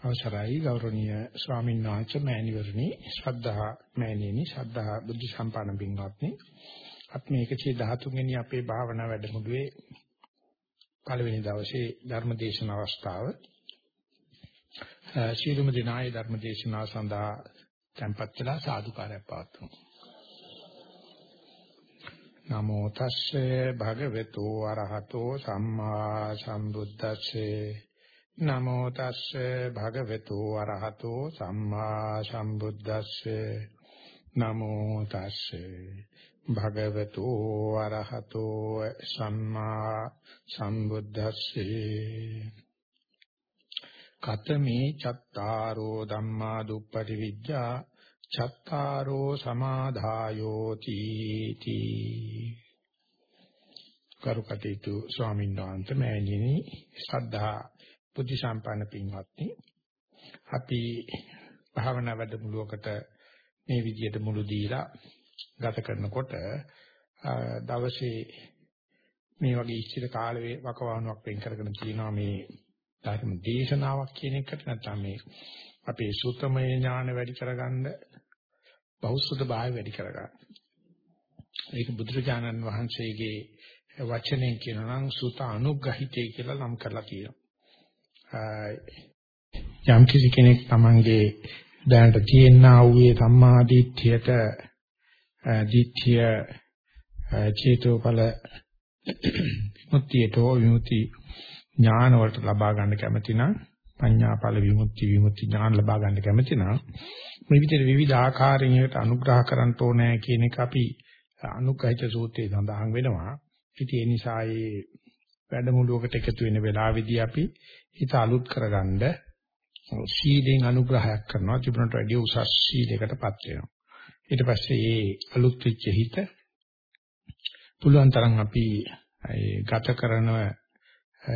අවසරයි ගෞරවනීය ස්වාමීන් වහන්සේ මෑණිවරණි ශ්‍රද්ධා මෑණියනි ශ්‍රද්ධා බුද්ධ සම්පන්න පින්වත්නි. අපි මේ 113 වෙනි අපේ භාවනා වැඩමුළුවේ පළවෙනි දවසේ ධර්ම දේශන අවස්ථාව ශීලුම දිනායේ ධර්ම දේශනාව සඳහා tempත් වෙලා සාදුකාරයක් පවත්වමු. නමෝ තස්සේ භගවතු අරහතෝ සම්මා සම්බුද්දස්සේ නමෝ තස්සේ භගවතු අරහතෝ සම්මා සම්බුද්දස්සේ. නමෝ තස්සේ භගවතු අරහතෝ සම්මා සම්බුද්දස්සේ. කතමේ චත්තාරෝ ධම්මා දුප්පටි විද්‍යා චත්තාරෝ සමාදායෝ තීති. කරුකටීතු ස්වාමීන් වහන්සේ මෑණියනි ශ්‍රද්ධා බුද්ධ සම්පන්න පින්වත්නි අපි භාවනා වැඩමුළුවකට මේ විදියට මුළු දීලා ගත කරනකොට දවසේ මේ වගේ ඉස්තිර කාල වකවානුවක් වෙන් කරගෙන තියෙනවා මේ ධර්ම දේශනාවක් කියන එකට නැත්නම් මේ අපේ සුතමය ඥාන වැඩි කරගන්න බෞද්ධ භාවය වැඩි කරගන්න. ඒක බුදුරජාණන් වහන්සේගේ වචනයෙන් කියනවා නම් සුත අනුග්‍රහිතය කියලා නම් කරලා තියෙනවා. යම් කිසි කෙනෙක් Tamange දැනට තියෙනා වූ සම්මා දිට්ඨියට දිට්ඨිය චේතෝපල මුත්‍යතෝ විමුක්ති ඥාන වලට ලබා ගන්න කැමති නම් පඤ්ඤාපල විමුක්ති විමුක්ති ඥාන ලබා ගන්න කැමති නම් මේ විදිහට විවිධ ආකාරයකට අනුග්‍රහ කරන්න ඕනේ කියන එක අපි අනුග්‍රහිත සූත්‍රයේ සඳහන් වෙනවා. ඉතින් ඒ නිසා මේ වැඩමුළුවකට එකතු වෙන වෙලාවේදී අපි හිත අලුත් කරගන්න සීලෙන් අනුග්‍රහයක් කරනවා. තිබුණට වැඩිය උසස් සීලයකටපත් වෙනවා. ඊට පස්සේ මේ අලුත් වෙච්ච හිත පුළුවන් තරම් අපි ගත කරන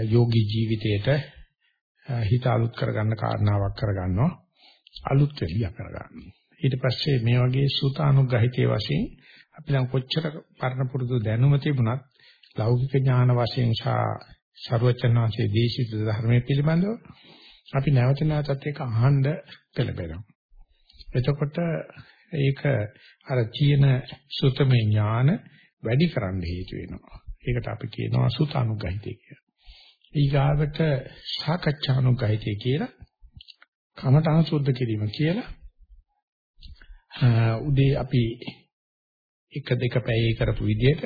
යෝගී ජීවිතයට හිත අලුත් කරගන්න කාරණාවක් කරගන්නවා. අලුත් වෙලිය කරගන්න. ඊට පස්සේ මේ වගේ සුත අනුග්‍රහිතයේ වශයෙන් අපි දැන් කොච්චර පරණ පුරුදු දැනුම තිබුණත් ලෞකික ඥාන වශයෙන් සහ ਸਰවචනාංශයේ දේශිත ධර්මයේ පිළිබඳව අපි නැවත නැවතත් ඒක අහන්න පෙළඹෙනවා. එතකොට ඒක අර කියන සුතමේ ඥාන වැඩි කරන්න හේතු වෙනවා. ඒකට අපි කියනවා සුතානුගහිතය කියලා. ඊගාවට සාකච්ඡානුගහිතය කියලා කමඨාන සුද්ධ කිරීම කියලා උදේ අපි එක දෙක පැයේ කරපු විදිහට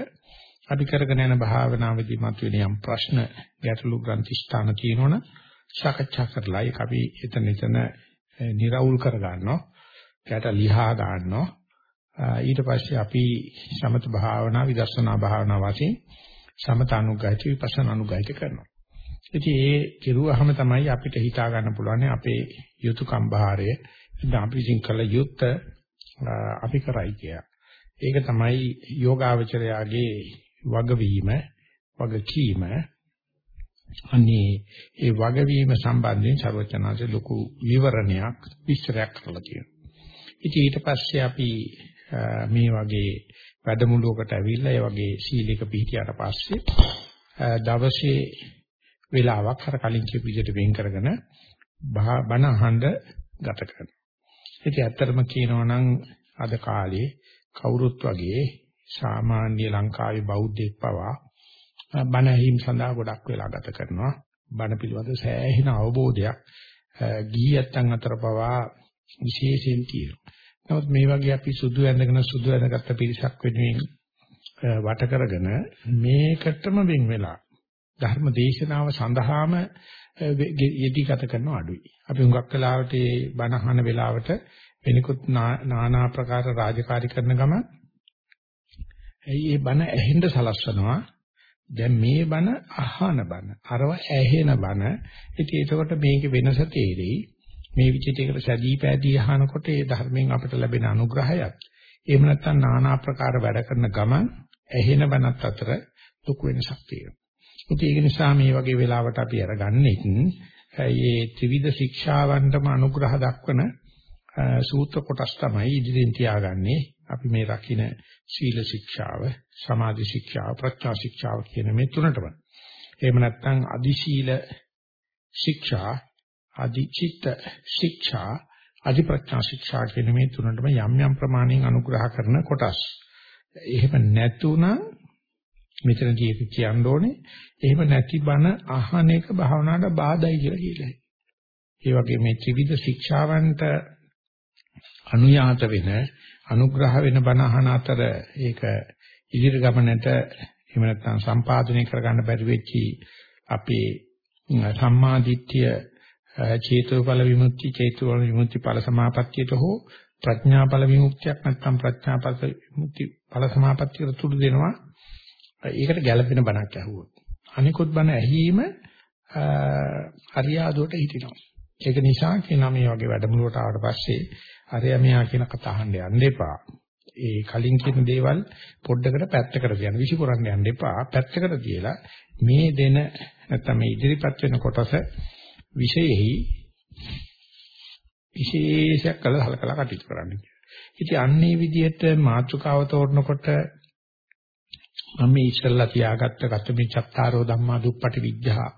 අපි කරගෙන යන භාවනාවේදී මතුවෙන යම් ප්‍රශ්න ගැටලු ග්‍රන්ථි ස්ථාන තියෙනවනේ සාකච්ඡා කරලා ඒක අපි එතන එතන निराවුල් කර ගන්නවා. ඒකට ලියා ගන්නවා. ඊට පස්සේ අපි සමත භාවනා විදර්ශනා භාවනා වශයෙන් සමත අනුග්‍රහිත විපස්සනා අනුග්‍රහිත කරනවා. ඉතින් ඒ කෙරුවහම තමයි අපිට හිතා ගන්න පුළුවන් අපේ යුතුයකම් බාරය අපි විසින් කළ යුත්ත අපි කරයි කිය. ඒක තමයි යෝගාවචරයාගේ වගවීම වගකීම අනේ ඒ වගවීම සම්බන්ධයෙන් ਸਰවචනාංශ ලොකු විවරණයක් විස්තරයක් කරලා තියෙනවා. ඉතින් ඊට පස්සේ අපි මේ වගේ වැඩමුළුවකට ඇවිල්ලා ඒ වගේ සීලයක පිළිපිටියට පස්සේ දවසේ වේලාවක් අර කලින් කියපු විදිහට වෙන් කරගෙන බණ අහන්න ගත කරනවා. ඉතින් ඇත්තටම කියනවා නම් අද කාලේ කවුරුත් වගේ සාමාන්‍ය ලංකාවේ බෞද්ධයෙක් පවා බණ ඇහිම් සඳහා ගොඩක් වෙලා ගත කරනවා. බණ පිළිබඳ සෑහෙන අවබෝධයක් ගිහියන් අතර පවා විශේෂයෙන් තියෙනවා. නමුත් මේ වගේ අපි සුදු ඇඳගෙන සුදු ඇඳගත්ත පිරිසක් වෙනුවෙන් වට කරගෙන මේකටම වෙන් වෙලා ධර්ම දේශනාව සඳහාම යෙදී ගත කරන අඩුයි. අපි හුඟක් වෙලාවට මේ බණ අහන වෙලාවට වෙනිකුත් নানা ආකාර රාජකාරී කරන ගම ඇයි මේ බණ ඇහෙන්න සලස්වනවා දැන් මේ බණ අහන බණ අරව ඇහෙන බණ. ඉතින් ඒකකොට මේකේ වෙනස තේරෙයි. මේ විචිතයකට සැදී පැදී අහනකොට ඒ ධර්මයෙන් අපට ලැබෙන අනුග්‍රහයත් එහෙම නැත්නම් নানা ආකාර වැඩ කරන ගමන් ඇහෙන බණත් අතර ලොකු වෙනසක් තියෙනවා. ඒක නිසා මේ වගේ වෙලාවට අපි අරගන්නෙත් මේ ත්‍රිවිධ ශික්ෂාවන්ටම අනුග්‍රහ දක්වන සූත්‍ර කොටස් තමයි ඉදිරියෙන් තියාගන්නේ. අපි මේ රකින්න සීල ශික්ෂාව, සමාධි ශික්ෂාව, ප්‍රඥා ශික්ෂාව කියන මේ තුනටම. එහෙම නැත්නම් අදි සීල ශික්ෂා, අධිචිත්ත ශික්ෂා අධි ප්‍රඥා ශික්ෂා කියන මේ තුනටම යම් යම් ප්‍රමාණයෙන් අනුග්‍රහ කරන කොටස්. එහෙම නැතුණම් මෙතනදී ඒක කියන්න ඕනේ. එහෙම නැති බණ අහන එක භාවනාවට බාධායි කියලා කියලයි. ඒ වගේ මේ ත්‍රිවිධ ශික්ෂාවන්ට අනුයාත වෙන අනුග්‍රහ වෙන බණ අහන අතර ඒක ඉදිරි ගමනට එහෙම නැත්නම් සම්පාදනය කරගන්න බැරි වෙච්චි අපේ සම්මා දිට්ඨිය චේතෝඵල විමුක්ති චේතෝඵල විමුක්ති ඵල සමාපත්තියට හෝ ප්‍රඥාඵල විමුක්තියක් නැත්නම් ප්‍රඥාඵල විමුක්ති ඵල සමාපත්තියට තුඩු දෙනවා. ඒකට ගැළපෙන බණක් ඇහුවොත්. අනිකුත් බණ ඇහිීම හරියාදුවට හිටිනවා. ඒක නිසා කියනවා මේ වගේ වැඩමුළුවට ආවට පස්සේ අරයා මෙහා කියන කතා අහන්න යන්න එපා. ඒ කලින් කියන දේවල් පොඩ්ඩකට පැත්තකට තියන්න විසිකරන්න යන්න එපා. පැත්තකට තියලා මේ දෙන නැත්නම් මේ ඉදිරිපත් වෙන කොටස විශේෂෙහි විශේෂයක් කළ හලකලා කටයුතු කරන්න කියලා. ඉතින් අන්නේ විදිහට මාතෘකාව තෝරනකොට මම මේ ඉස්සල්ලා තියාගත්ත කතමේ චත්තාරෝ ධම්මා දුප්පටි විද්‍යා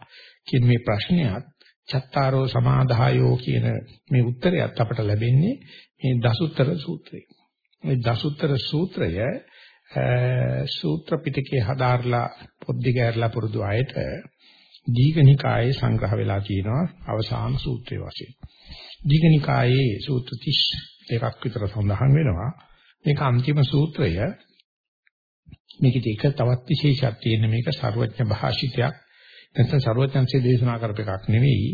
කියන මේ ප්‍රශ්නයත් චත්තාරෝ සමාදායෝ කියන මේ උත්තරයත් අපට ලැබෙන්නේ මේ දසුත්තර සූත්‍රය. මේ දසුත්තර සූත්‍රය සූත්‍ර පිටකේ හදාarලා පොද්දි ගෑරලා පුරුදු අයට දීඝනිකායේ සංග්‍රහ වෙලා තියෙනවා අවසාන සූත්‍රයේ වශයෙන්. දීඝනිකායේ සූත්‍ර 32ක් විතර සඳහන් වෙනවා. මේක අන්තිම සූත්‍රය. මේකේ එක තවත් විශේෂයක් තියෙන මේක ਸਰවඥ භාෂිතයක්. නැත්නම් ਸਰුවචන්සේ දේශනා කරපු එකක් නෙවෙයි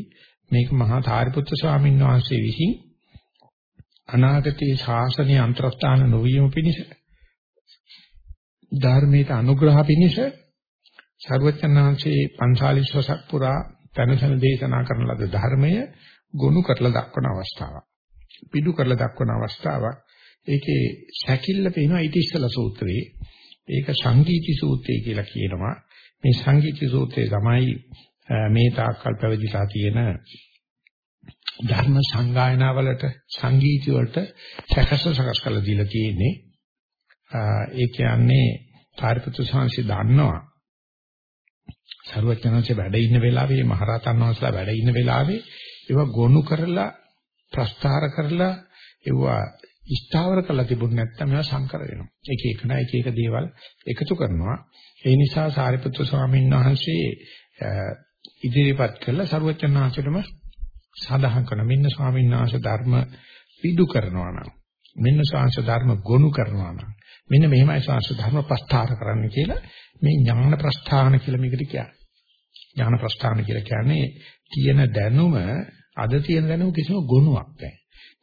මේක මහා ථාරිපුත්‍ර ස්වාමීන් වහන්සේ විසින් අනාගතයේ ශාසනීය අන්තරස්ථාන නොවීම පිණිස ධර්මයට අනුග්‍රහ පිණිස ਸਰුවචන්හන්සේ 45 වසක් පුරා පැනසන දේශනා කරන ලද ධර්මය ගොනු කරලා දක්වන අවස්ථාවක්. පිටු කරලා දක්වන අවස්ථාවක්. ඒකේ සැකිල්ල පේනවා ඊට ඉස්සලා සූත්‍රයේ. ඒක සංගීති සූත්‍රය කියලා කියනවා. මේ සංගීති සූත්‍රය තමයි මේ තාක්කල් පැවතිලා තියෙන ධර්ම සංගායනාවලට සංගීති වලට සකස් සකස් කරලා දීලා තියෙන්නේ. ඒ කියන්නේ කාර්යපුත්‍ර සංසි දන්නවා සරුවචනංශේ වැඩ ඉන්න වෙලාවේ මහරහතන් වහන්සේලා වැඩ ඉන්න වෙලාවේ ඒවා ගොනු කරලා ප්‍රස්තාර කරලා ඒවා ස්ථාවර කරලා තිබුණ නැත්නම් ඒවා සංකර වෙනවා. එක එක නා එක එක දේවල් එකතු කරනවා. ඒ නිසා සාරිපුත්‍ර ස්වාමීන් වහන්සේ ඉදිරිපත් කළ සරුවචනංශෙටම සඳහන් කරන මෙන්න ස්වාමීන් වහන්සේ ධර්ම පිටු කරනවා නම් මෙන්න ශාංශ ධර්ම ගොනු කරනවා නම් මෙන්න මෙහෙමයි ශාංශ ධර්ම ප්‍රස්ථාර කරන්න කියලා මේ ඥාන ප්‍රස්ථාන කියලා මේකට කියන්නේ. ඥාන ප්‍රස්ථාන කියලා කියන්නේ තියෙන දැනුම අද තියෙන දැනුම කිසිම ගුණයක් නැහැ.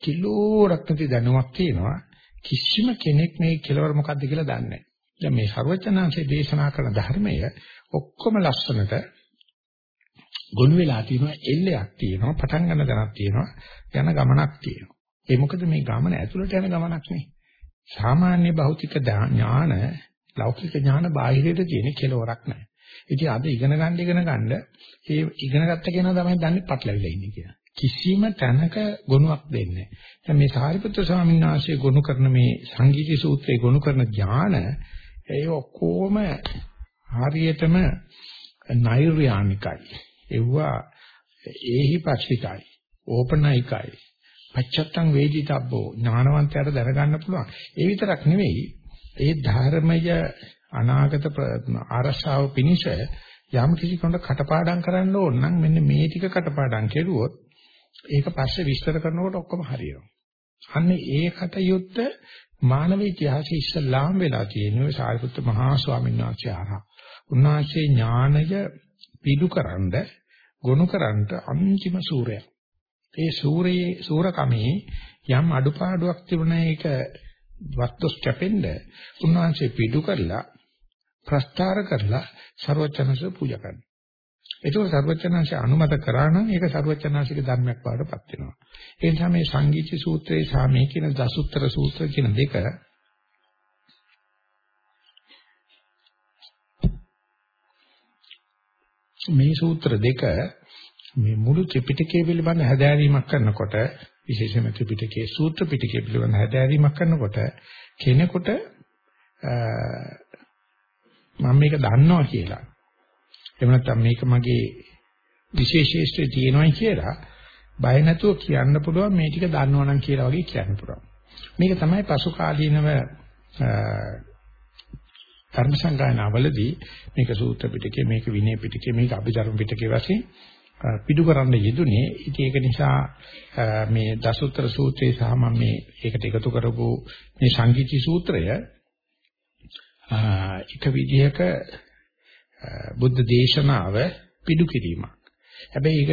කිලෝරක් නැති දැනුමක් තියෙනවා. කිසිම කෙනෙක් මේ කෙලවර මොකද්ද කියලා දන්නේ නැහැ. දැන් මේ ਸਰවචනාංශයේ දේශනා කරන ධර්මය ඔක්කොම ලස්සනට ගොනු වෙලා තියෙනවා එල්ලයක් තියෙනවා පටන් ගන්න දණක් තියෙනවා යන ගමනක් තියෙනවා. ඒ මොකද මේ ගමන ඇතුළට යන ගමනක් නේ. සාමාන්‍ය භෞතික ඥාන ලෞකික ඥාන බාහිරයට තියෙන කෙලවරක් නැහැ. ඉතින් අද ඉගෙන ගන්න ඉගෙන ගන්න ඒ ඉගෙන ගත්ත කෙනා තමයි දන්නේ පටලවිලා ඉන්නේ කියලා. කිසිම තැනක ගුණයක් දෙන්නේ නැහැ. දැන් මේ සාරිපුත්‍ර ස්වාමීන් වහන්සේ ගොනු කරන මේ සංගීති සූත්‍රයේ ගොනු කරන ඥාන ඒ ඔක්කොම හරියටම නෛර්යානිකයි. එව්වා ඒහිපස්සිකයි. ඕපනයිකයි. පච්චත්තං වේදිතබ්බෝ ඥානවන්තයාට දැනගන්න පුළුවන්. ඒ විතරක් නෙවෙයි ඒ ධර්මය අනාගත ආරක්ෂාව පිණිස යම් කිසි කෙනෙකුට කටපාඩම් කරන්න ඕන නම් මෙන්න මේ ටික කටපාඩම් කෙරුවොත් ඒක පස්සේ විස්තර කරනකොට ඔක්කොම හරියනවා. අන්න ඒ කටයුත්ත මානව ඉතිහාසයේ ඉස්සලාම් වෙලා තියෙන ඔය සාරිපුත්ත මහා ස්වාමීන් වහන්සේ ආරා. උන්වහන්සේ ඥානය පිටුකරනද ගොනුකරන්ට අන්තිම සූරයා. ඒ සූරයේ සූරකමේ යම් අඩුපාඩුවක් තිබුණා ඒක වස්තුස් කැපෙන්න උන්වහන්සේ පිටු කරලා ප්‍රස්තාර කරලා ਸਰවචනස පූජා කරනවා. ඒක සර්වචනංශය අනුමත කරා නම් ඒක සර්වචනංශික ධර්මයක් බවටපත් වෙනවා. ඒ නිසා මේ සංගීති සූත්‍රයේ සහ මේ කියන දසුත්තර සූත්‍ර කියන දෙක මේ සූත්‍ර දෙක මේ මුළු ත්‍රිපිටකය පිළිබඳ හැදෑරීමක් කරනකොට විශේෂයෙන්ම ත්‍රිපිටකයේ සූත්‍ර පිටකය පිළිබඳ හැදෑරීමක් කරනකොට කෙනෙකුට මම මේක දන්නවා කියලා එහෙම නැත්නම් මේක මගේ විශේෂේෂ්ත්‍රය තියෙනවායි කියලා බය නැතුව කියන්න පුළුවන් මේ ටික දන්නවනම් කියලා වගේ කියන්න පුළුවන්. මේක තමයි පසු කාලීනව ධර්ම සංගායනාවලදී මේක සූත්‍ර පිටකේ මේක විනය පිටකේ මේක අභිධර්ම පිටකේ වශයෙන් පිටු කරන්න යෙදුනේ. ඉතින් ඒක නිසා මේ දසුත්‍ර සූත්‍රය සහ මම මේ ඒකට එකතු කරපු මේ සංගීති සූත්‍රය එක විදිහක බුද්ධ දේශනාව පිටු කිරීමක්. හැබැයි ඒක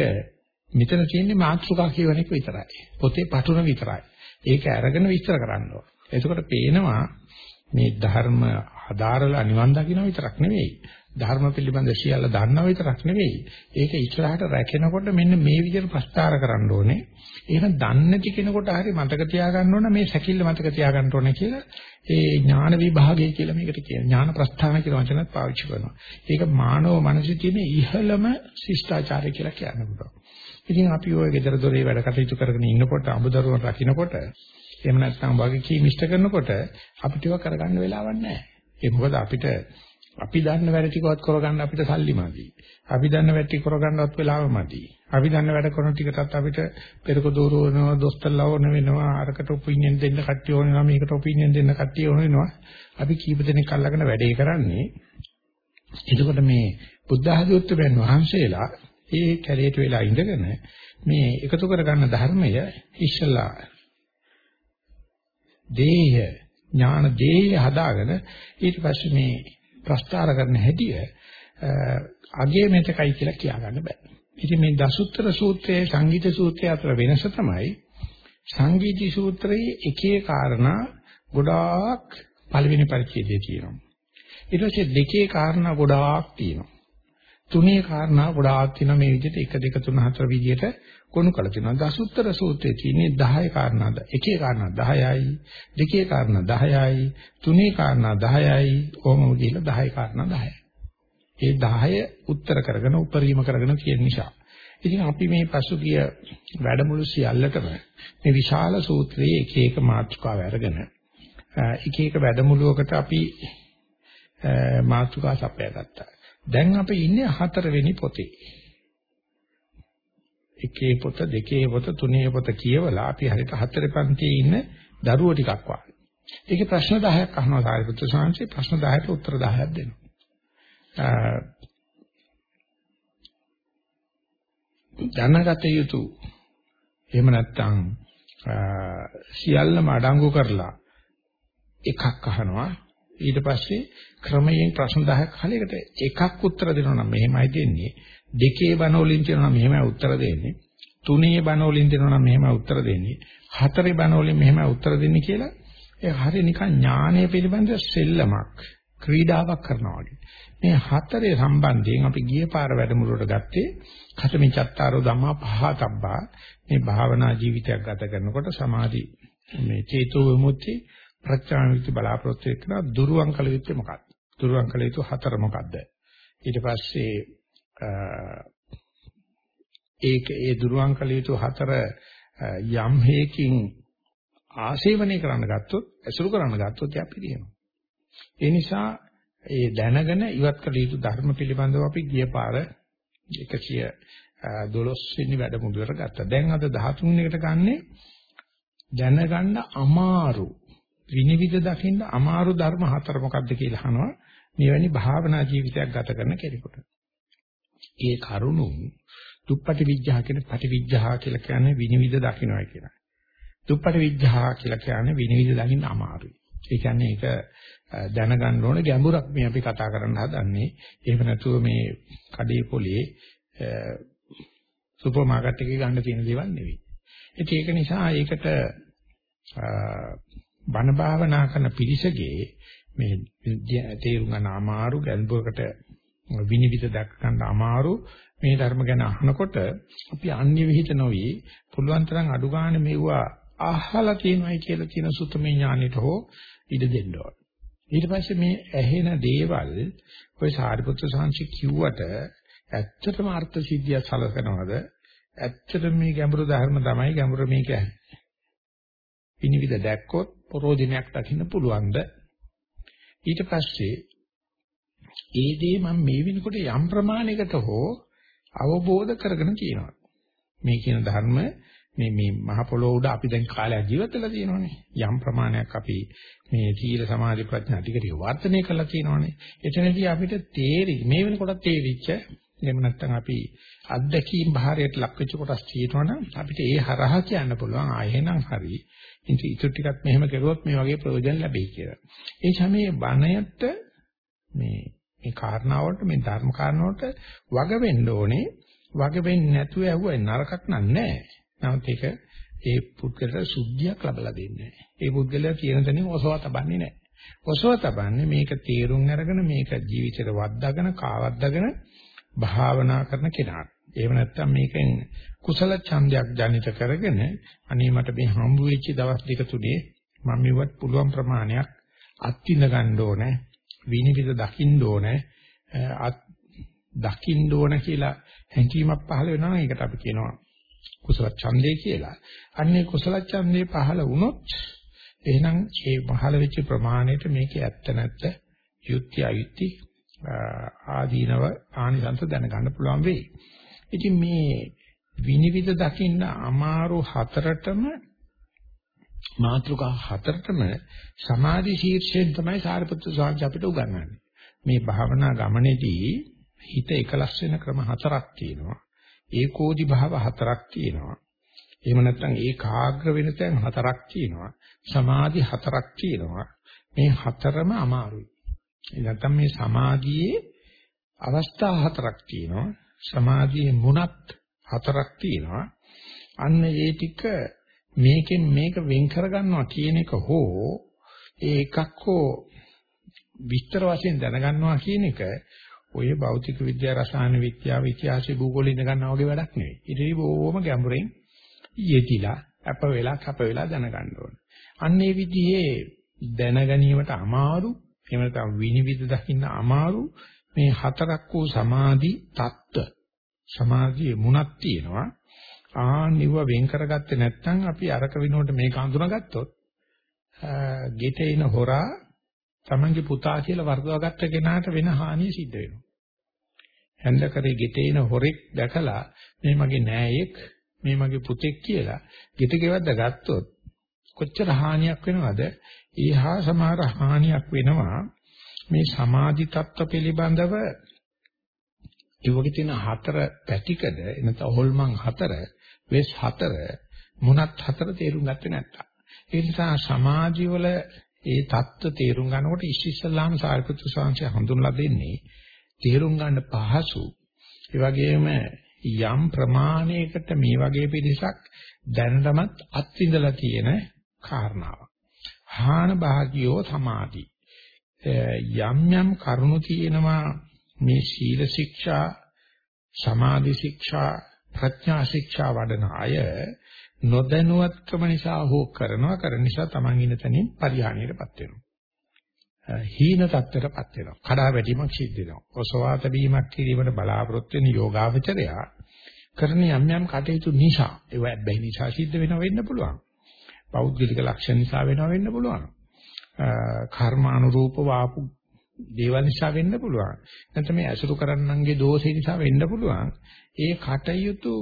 මෙතන තියෙන්නේ මාත්‍රිකා කියවන එක විතරයි. පොතේ පටුන විතරයි. ඒක අරගෙන විස්තර කරන්න ඕන. එතකොට පේනවා මේ ධර්ම ආධාරලා නිවන් දකින්න විතරක් නෙවෙයි. ධර්ම පිළිබඳ සියල්ල දන්නව විතරක් නෙවෙයි. ඒක ඉස්සරහට රැකෙනකොට මෙන්න මේ විදිහට ප්‍රස්තාර කරන්න ඕනේ. එහෙනම් දන්නේ නැති කෙනෙකුට හරි මතක තියාගන්න ඕන මේ සැකිල්ල මතක තියාගන්න ඕනේ කියලා ඒ ඥාන විභාගය කියලා මේකට කියනවා. ඥාන ප්‍රස්ථාන කියලා වචනත් පාවිච්චි කරනවා. ඒක මානව මනසේ තියෙන ඉහළම ශිෂ්ටාචාරය කියලා කියන්න පුළුවන්. ඉතින් අපි ওই ගෙදර දොරේ වැඩ කටයුතු කරගෙන ඉන්නකොට අමුදරුවන් රකින්නකොට එහෙම නැත්නම් වගකීම් ඉෂ්ට කරනකොට අපිට ඒවා කරගන්න වෙලාවක් නැහැ. ඒ මොකද අපිට අපි දන්න වැඩ ටිකවත් කරගන්න අපිට සල්ලි මදි. අපි දන්න වැඩ ටික කරගන්නවත් වෙලාව මදි. අපි දන්න වැඩ කරන ටිකටත් අපිට පෙරක දూరు වෙනවා, දොස්තරලා ඕන වෙනවා, අරකට ඔපිනියන් දෙන්න කට්ටිය ඕන වෙනවා, මේකට ඔපිනියන් දෙන්න කට්ටිය ඕන වෙනවා. අපි කීප දෙනෙක් අල්ලගෙන වැඩේ කරන්නේ. එතකොට මේ බුද්ධ ආධිත්‍යයන් වහන්සේලා ඒ කැලේට වෙලා ඉඳගෙන මේ එකතු කරගන්න ධර්මය ඉස්සලා දේය ඥාන දේය හදාගෙන ඊට පස්සේ මේ ප්‍රස්තාර කරන හැටිය අගේ මෙතකයි කියලා කියාගන්න බෑ. ඉතින් මේ දසුත්තර සූත්‍රයේ සංගීත සූත්‍රය අතර වෙනස තමයි සංගීති සූත්‍රයේ එකේ කාරණා ගොඩාක් පළවෙනි පරිච්ඡේදයේ තියෙනවා. ඊට පස්සේ දෙකේ කාරණා ගොඩාක් තියෙනවා. තුනේ කාරණා ගොඩාක් තියෙනවා මේ විදිහට 1 2 3 4 විදිහට කොණු කළ තියෙනවා. දසුත්තර සූත්‍රයේ තියෙන්නේ 10 කාරණාද. එකේ කාරණා 10යි, දෙකේ කාරණා 10යි, තුනේ කාරණා 10යි, ඕමම කියලා 10 කාරණා 10යි. ඒ 10 උත්තර කරගෙන උපරිම කරගෙන කියන නිසා. ඉතින් අපි මේ පසුගිය වැඩමුළු සියල්ලටම මේ විශාල සූත්‍රයේ එක එක මාතෘකාව අරගෙන එක එක වැඩමුළුවකට අපි මාතෘකා සපයාගත්තා. දැන් අපි ඉන්නේ හතරවෙනි පොතේ. එකේ පොත, දෙකේ පොත, තුනේ පොත කියවලා අපි හරියට හතරේ පන්තියේ ඉන්න දරුවෝ ටිකක් වගේ. ඒකේ ප්‍රශ්න 10ක් අහනවා සාරිපුත්‍ර සාංශේ ප්‍රශ්න 10ට උත්තර 10ක් දෙනවා. දැනගත යුතු එහෙම නැත්නම් සියල්ලම අඩංගු කරලා එකක් අහනවා ඊට පස්සේ ක්‍රමයෙන් ප්‍රශ්න 10ක් අහලයකට එකක් උත්තර දෙනවා නම් මෙහෙමයි දෙන්නේ. දෙකේ බණ වලින් කියනවා නම් මෙහෙමයි උත්තර දෙන්නේ. තුනේ බණ වලින් දෙනවා නම් මෙහෙමයි උත්තර දෙන්නේ. හතරේ බණ වලින් මෙහෙමයි උත්තර දෙන්නේ කියලා ඒ හරිය නිකන් ඥානය පිළිබඳ සෙල්ලමක් ක්‍රීඩාවක් කරනවා වගේ. මේ හතරේ සම්බන්ධයෙන් අපි ගිය පාර වැඩමුළුවට ගත්තේ කතමින් චත්තාරෝ ධම්මා පහතබ්බා. මේ භාවනා ජීවිතයක් ගත කරනකොට සමාධි මේ චේතෝ විමුක්ති ප්‍රඥාවිති බලාපොරොත්තු වෙන දුරුවන් කළ යුත්තේ මොකක්ද? දුරුවන් කළ යුතු හතර මොකක්ද? ඊට පස්සේ ඒක ඒ දුරුවන් කළ යුතු හතර යම් හේකින් ආශේවනය කරන්න ගත්තොත්, ඇසුරු කරන්න ගත්තොත් යා පිළිහෙනවා. ඒ නිසා ඒ දැනගෙන ඉවත් කළ යුතු ධර්ම පිළිබඳව අපි ගිය පාර 112 වෙනි වැඩමුළුවර ගත්තා. දැන් අද 13 එකට ගන්නේ දැනගන්න අමාරු විනිවිද දකින්න අමාරු ධර්ම හතර මොකක්ද කියලා අහනවා මෙවැනි භාවනා ජීවිතයක් ගත කරන කෙනෙකුට. ඒ කරුණු දුප්පටි විඥා කියන පටිවිඥා කියලා කියන්නේ විනිවිද දකින්නයි කියනවා. දුප්පටි විඥා කියලා කියන්නේ විනිවිද දකින්න අමාරුයි. ඒ කියන්නේ ඒක දැනගන්න ඕන ගැඹුරක් මේ අපි කතා කරන්න හදන්නේ. එහෙම නැතුව මේ කඩේ පොලේ සුපර් මාකට් එකේ ගන්න තියෙන දේවල් නෙවෙයි. ඒක නිසා ඒකට බණ භාවනා කරන පිරිසගේ මේ තේරුම් ගන්න අමාරු ගැඹුරකට විනිවිද දැක් ගන්න අමාරු මේ ධර්ම ගැන අහනකොට අපි අන්‍ය විහිිත නොවි පුළුවන් තරම් අඩු ගන්න මෙවුවා අහලා තියෙනවයි කියලා කියන සුතමේ ඥානෙට හෝ ඉඩ දෙන්න ඕන. ඊට පස්සේ මේ ඇහෙන දේවල් ඔය සාරිපුත්‍ර සාංශි කිව්වට ඇත්තටම අර්ථ සිද්ධිය සලකනවද? ඇත්තටම මේ ගැඹුරු ධර්ම තමයි ගැඹුරු මේක. විනිවිද දැක්කොත් ප්‍රෝජනයක් දකින්න පුළුවන්ද? ඊට පස්සේ ඒ දේ මම මේ වෙනකොට යම් ප්‍රමාණයකට හෝ අවබෝධ කරගෙන තියෙනවා. මේ කියන ධර්ම මේ මේ මහ පොළොව උඩ අපි දැන් කාලයක් ජීවත් වෙලා තියෙනවානේ. යම් ප්‍රමාණයක් අපි මේ සීල සමාධි ප්‍රඥා ටික ටික වර්ධනය කරලා තියෙනවානේ. එතනදී අපිට තේරි මේ වෙනකොට තේරිච්ච එහෙම නැත්නම් අපි අත්දැකීම් භාරයට ලක් වෙච්ච කොටස් තියෙනවනම් අපිට ඒ හරහා කියන්න පුළුවන් ආ එහෙනම් හරි. ඉතින් ඊටු ටිකක් මෙහෙම කරුවොත් මේ වගේ ප්‍රයෝජන ලැබෙයි කියලා. ඒ සමයේ බණයට මේ මේ කාරණාවලට මේ ධර්ම කාරණාවලට වග වෙන්න ඕනේ. වග වෙන්නේ නැතුව ඇහුවයි නරකක් නෑ. නමුත් ඒක ඒ පුද්ගලට සුද්ධියක් ලබලා දෙන්නේ නැහැ. ඒ පුද්ගලයා කියන තැනින් ඔසව තබන්නේ නැහැ. ඔසව තබන්නේ මේක තීරුම් අරගෙන මේක ජීවිතේට වද්දාගෙන කාවද්දාගෙන භාවනා කරන කෙනාට. එහෙම නැත්නම් මේකෙන් කුසල ඡන්දයක් ජනිත කරගෙන අනේ මට මේ හම්බ වෙච්ච දවස් දෙක තුනේ මම මෙවත් පුළුවන් ප්‍රමාණයක් අත්විඳ ගන්න ඕනේ විනිවිද දකින්න ඕනේ අත් දකින්න ඕන කියලා හැඟීමක් පහළ වෙනවා ඒකට අපි කියනවා කුසල ඡන්දේ කියලා. අන්නේ කුසල ඡන්දේ පහළ වුණොත් එහෙනම් ඒ පහළ වෙච්ච ප්‍රමාණයට මේකේ ඇත්ත නැත්ත යුක්ති අයුක්ති ආදීනව ආනිසංස දැනගන්න පුළුවන් වෙයි. ඉතින් මේ විනිවිද දකින්න අමාරු හතරටම මාත්‍රිකා හතරටම සමාධි ශීර්ෂයෙන් තමයි සාරිපුත්‍ර ස්වාමීන් අපිට උගන්වන්නේ. මේ භාවනා ගමනේදී හිත එකලස් වෙන ක්‍රම හතරක් තියෙනවා. ඒකෝදි භාව හතරක් තියෙනවා. එහෙම නැත්නම් ඒකාග්‍ර වෙන තැන් හතරක් තියෙනවා. සමාධි හතරක් තියෙනවා. මේ හතරම අමාරුයි. නැත්නම් මේ සමාධියේ අවස්ථා හතරක් තියෙනවා. සමාධියේ මුණත් හතරක් තියෙනවා. අන්න ඒ ටික මේකෙන් මේක වෙන් කරගන්නවා කියන එක හෝ ඒ එකක් හෝ විස්තර වශයෙන් දැනගන්නවා කියන එක ඔය භෞතික විද්‍යාව රසායන විද්‍යාව ඉතිහාසය භූගෝලය ඉගෙන ගන්නවා වගේ වැඩක් නෙවෙයි. ඊටදී බොහොම ගැඹුරින් යෙදිලා අප වෙලා කප වෙලා දැනගන්න ඕනේ. අන්න ඒ විදිහේ දැන ගැනීමට අමාරු එහෙම නැත්නම් විනිවිද දකින්න අමාරු මේ හතරක් වූ සමාධි தত্ত্ব සමාධියේ මුණක් තියෙනවා. ආනිව වෙන් කරගත්තේ නැත්නම් අපි අරක විනෝඩ මේක හඳුනාගත්තොත් ගෙට එන හොරා තමන්ගේ පුතා කියලා වර්ධවගත්ත කෙනාට වෙන හානිය සිද්ධ වෙනවා. හැන්දකරේ ගෙට එන හොරෙක් දැකලා මේ මගේ නෑයෙක් මේ මගේ පුතෙක් කියලා ගෙට ගෙවද්ද ගත්තොත් කොච්චර හානියක් වෙනවද? ඊහා සමහර හානියක් වෙනවා. මේ සමාධි தত্ত্ব පිළිබඳව ඒවගේ තියෙන හතර පැතිකඩ එනත හොල්මන් හතර වෙස් හතර මුණත් හතර තේරුම් ගත්තේ නැත්තම් ඒ නිසා සමාධි වල ඒ தত্ত্ব තේරුම් ගන්නකොට ඉස්සෙල්ලාම සාරිපුත්‍ර ස්වාමීන් හඳුන්ලා දෙන්නේ තේරුම් ගන්න පහසු ඒ වගේම යම් ප්‍රමාණයකට මේ වගේ පිළිසක් දැනටමත් අත්විඳලා තියෙන කාරණාවක්. හාන භාගියෝ සමාධි. යම් යම් කරුණු තියෙනවා මේ සීල ශික්ෂා, සමාධි ශික්ෂා, ප්‍රඥා ශික්ෂා වඩන අය නොදැනුවත්කම නිසා හෝ කරනවා කරන නිසා Taman ඉන්න තැනින් පරිහානියටපත් වෙනවා. හීන තත්ත්වයටපත් වෙනවා. කඩා වැටීමක් සිද්ධ වෙනවා. ඔසවාත බීමක් කිරීමට බලාපොරොත්තු වෙන යෝගාවචරයා කරන යම් යම් කටයුතු නිසා ඒව බැහැ නිසා සිද්ධ වෙනව වෙන්න පුළුවන්. පෞද්ගලික ලක්ෂණ නිසා වෙනව වෙන්න පුළුවන්. කර්මානුරූප වාපු දේවල් නිසා වෙන්න පුළුවන්. නැත්නම් මේ අසුරු කරන්නන්ගේ දෝෂේ නිසා වෙන්න පුළුවන්. ඒ කටයුතු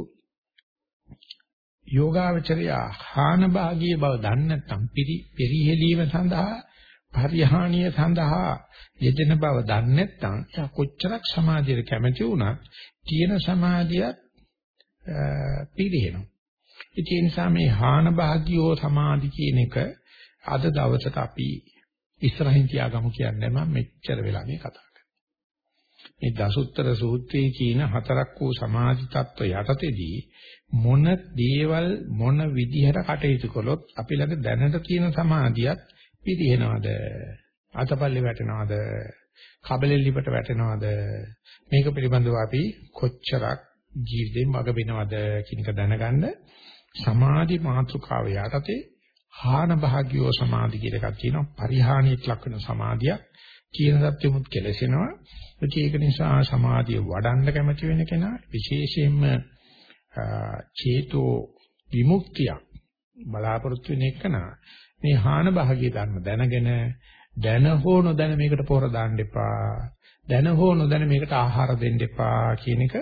යෝගාවචරය හාන භාගීය බව දන්නේ නැත්නම් පරිහෙලීම සඳහා පරිහානිය සඳහා යෙදෙන බව දන්නේ නැත්නම් කොච්චරක් සමාධියට කැමති වුණත් තියෙන සමාධියත් පිරිහෙනවා. ඒ නිසා මේ හාන භාග්‍යෝ සමාධි කියන එක අද දවසට අපි ඉස්සරහින් තියාගමු කියන්නේ මම මෙච්චර වෙලා මේ කතා මේ දසුත්තර සූත්‍රයේ කියන හතරක් වූ සමාධි තත්ත්ව යටතේදී මොන දේවල් මොන විදිහට කටයුතු කළොත් අපි ළඟ දැනට තියෙන සමාධියත් පිරිනවද? අතපල්ලේ වැටෙනවද? කබලෙල්ලිපට වැටෙනවද? මේක පිළිබඳව අපි කොච්චරක් ජීවිතේම වග වෙනවද කියන එක දැනගන්න සමාධි මාතෘකාව යටතේ හාන භාග්‍යෝ සමාධි කියලා එකක් තියෙනවා. පරිහානියක් ලක්වන සමාධියක්. කියන සත්‍යෙමුත් කෙලසෙනවා. ඒක නිසා සමාධිය වඩන්න කැමති වෙන කෙනා විශේෂයෙන්ම චේතෝ විමුක්තිය බලාපොරොත්තු වෙන එකන මේ හාන භාගිය ධර්ම දැනගෙන දැන හෝ නොදැන මේකට පොර දාන්න එපා. දැන හෝ නොදැන මේකට ආහාර දෙන්න එපා කියන එක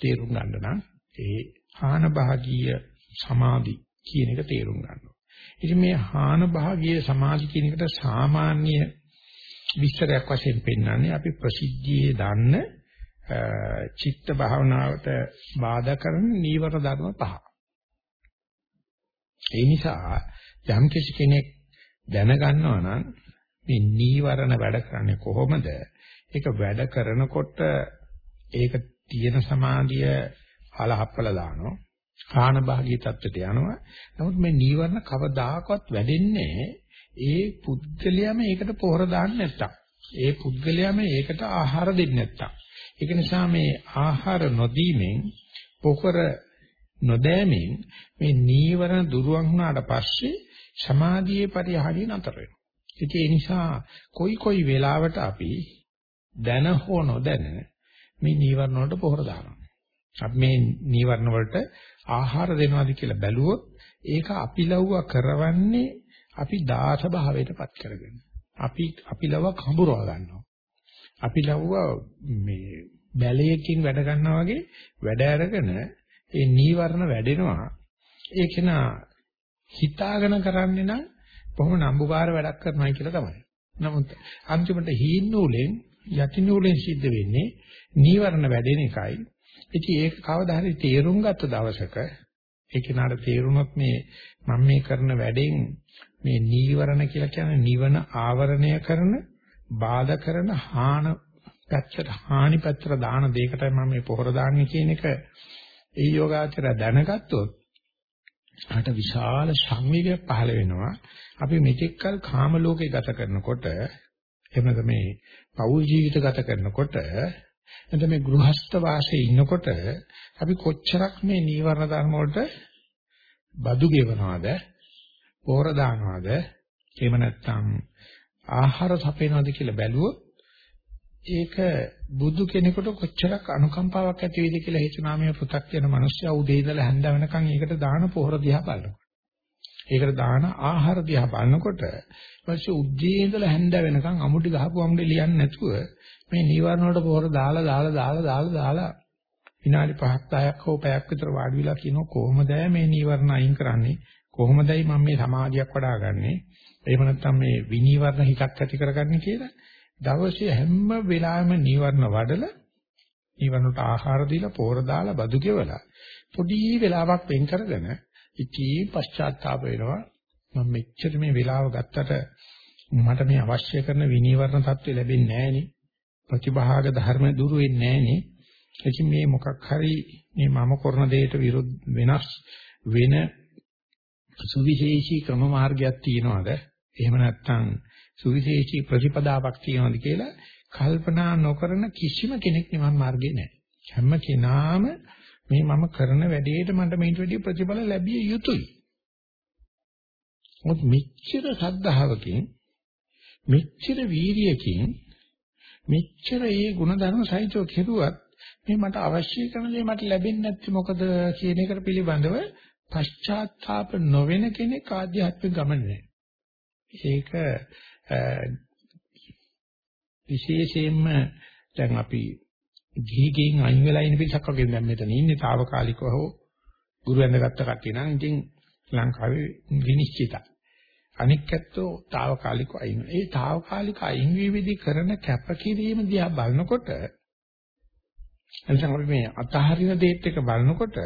තේරුම් ගන්න නම් ඒ හාන භාගීය සමාධි කියන එක තේරුම් ගන්නවා. ඉතින් මේ හාන භාගීය සමාධි කියන එකට සාමාන්‍ය විස්තරයක් වශයෙන් පෙන්වන්නේ අපි ප්‍රසිද්ධියේ දන්න චිත්ත භාවනාවට බාධා කරන නීවර ධර්ම පහ. ඒ නිසා යම් කෙනෙක් දැනගන්නවා නම් මේ නීවරණ වැඩ කරන්නේ කොහොමද? ඒක වැඩ කරනකොට ඒක තියෙන සමාධිය හලහප්පල දානවා. කාණ භාගී තත්ත්වයට යනවා. නමුත් මේ නීවරණ කවදාකවත් වැඩෙන්නේ ඒ පුද්ගලයාම ඒකට පොහොර දාන්නේ නැත්තම්. ඒ පුද්ගලයාම ඒකට ආහාර දෙන්නේ නැත්තම්. ඒක නිසා මේ ආහාර නොදීමෙන් පොහොර නොදෑමෙන් මේ නීවරණ දුරුවන් වුණාට පස්සේ සමාධියේ පරිහානිය නතර වෙනවා. ඒ නිසා කොයි කොයි වෙලාවට අපි දැන හෝ නොදැන මේ නීවරණ වලට පොහොර දානවා. අපි මේ නීවරණ වලට ආහාර දෙනවාද කියලා බැලුවොත් ඒක අපි ලව්ව කරවන්නේ අපි දාස භාවයටපත් කරගෙන. අපි අපි ලව්ව කඹරව ගන්නවා. අපි ලව්ව මේ බැලයකින් වැඩ ගන්නවා වගේ වැඩ අරගෙන ඒ නීවරණ වැඩෙනවා. ඒක නා හිතාගෙන කරන්නේ නම් බොහොම නම්බුකාර වැඩක් කරනවා කියලා තමයි. නමුත් අන්තිමට හීන නූලෙන් යටි නූලෙන් සිද්ධ වෙන්නේ නීවරණ වැඩෙන එකයි. ඉතින් ඒක කවදා හරි තේරුම් ගත්ත දවසක ඒ කෙනාට තේරුණොත් මේ මම මේ කරන වැඩෙන් මේ නීවරණ කියලා කියන්නේ නිවන ආවරණය කරන බාධා කරන හාන පැත්තට හානි පැත්තට දාන දෙයකටයි මම මේ පොහොර දාන්නේ කියන එක ඒ යෝගාචර දැනගත්තොත් අට විශාල සංවේගයක් පහළ වෙනවා. අපි මෙතෙක්කල් කාම ලෝකේ ගත කරනකොට එහෙම මේ පෞල් ජීවිත ගත කරනකොට එතන මේ ගෘහස්ත වාසයේ ඉන්නකොට අපි කොච්චරක් මේ නීවරණ ධර්ම වලට බදු ගෙවනවද පෝර දානවද එහෙම නැත්නම් ආහාර සපයනවද කියලා බැලුවොත් ඒක බුදු කෙනෙකුට කොච්චරක් අනුකම්පාවක් ඇති වෙයිද කියලා හිතනවා මේ පු탁 කියන මිනිස්සයා උදේ ඉඳලා හැන්ද වෙනකන් ඒකට දාන පොහොර දිහා බලනවා. ඒකට දාන ආහාර දිහා බලනකොට ඊපස්සේ උදේ ඉඳලා හැන්ද වෙනකන් අමුටි ගහපු අමුඩේ ලියන්නේ නැතුව මේ නිවර්ණ වලට පොර දාලා දාලා දාලා දාලා දාලා විනාඩි 5ක් 10ක් හෝ පැයක් විතර වාඩි වෙලා කියනවා කොහොමද මේ නිවර්ණ අයින් කරන්නේ? කොහොමදයි මම මේ සමාධියක් වඩාගන්නේ එහෙම නැත්නම් මේ විනිවර්ණ හිතක් ඇති කරගන්නේ කියලා දවසේ හැම වෙලාවෙම නිවර්ණ වඩලා නිවර්ණට ආහාර දීලා පොර දාලා බදු කෙවලා පොඩි වෙලාවක් වෙන් කරගෙන ඉතින් පශ්චාත්තාප වෙනවා. මම මෙච්චර මේ වෙලාව ගත්තට මට මේ අවශ්‍ය කරන විනීවරණ தත්ත්වය ලැබෙන්නේ නැහැ නේ. ප්‍රතිභාග ධර්ම දුරු වෙන්නේ නැහෙනි එකින් මේ මොකක් හරි මේ මම කරන දෙයට විරුද්ධ වෙනස් වෙන සුවිශේෂී ක්‍රම මාර්ගයක් තියනවාද එහෙම නැත්නම් සුවිශේෂී ප්‍රතිපදාවක් තියෙනවද කියලා කල්පනා නොකරන කිසිම කෙනෙක් නිවන් මාර්ගේ නැහැ. හැම කෙනාම මේ මම කරන වැඩේට මට මේට වැඩි ප්‍රතිඵල ලැබිය යුතුයි. මොකද මෙච්චර සද්ධාවකින් මෙච්චර වීරියකින් මෙච්චර ඒ ಗುಣධර්ම සහිතව කෙරුවත් මේ මට අවශ්‍ය කරන දේ මට ලැබෙන්නේ නැති මොකද කියන එකට පිළිබඳව පශ්චාත්තාප නොවන කෙනෙක් ආධ්‍යාත්මික ගමනේ. ඒක විශේෂයෙන්ම දැන් අපි ගිහිගෙන් අයින් වෙලා ඉන්න පිටසක් වගේ දැන් මෙතන ඉන්නේ తాවකාලිකව හෝ ගුරු වැඳගත්ත කට්ටිය නම් ඉතින් ලංකාවේ විනිශ්චිතයි. අනික් ඇත්තෝ తాවකාලිකව අයින්. ඒ తాවකාලික අයින් වීමේදී කරන කැපකිරීම දිහා බලනකොට එනිසා අපි මේ අතහරින දේත් එක බලනකොට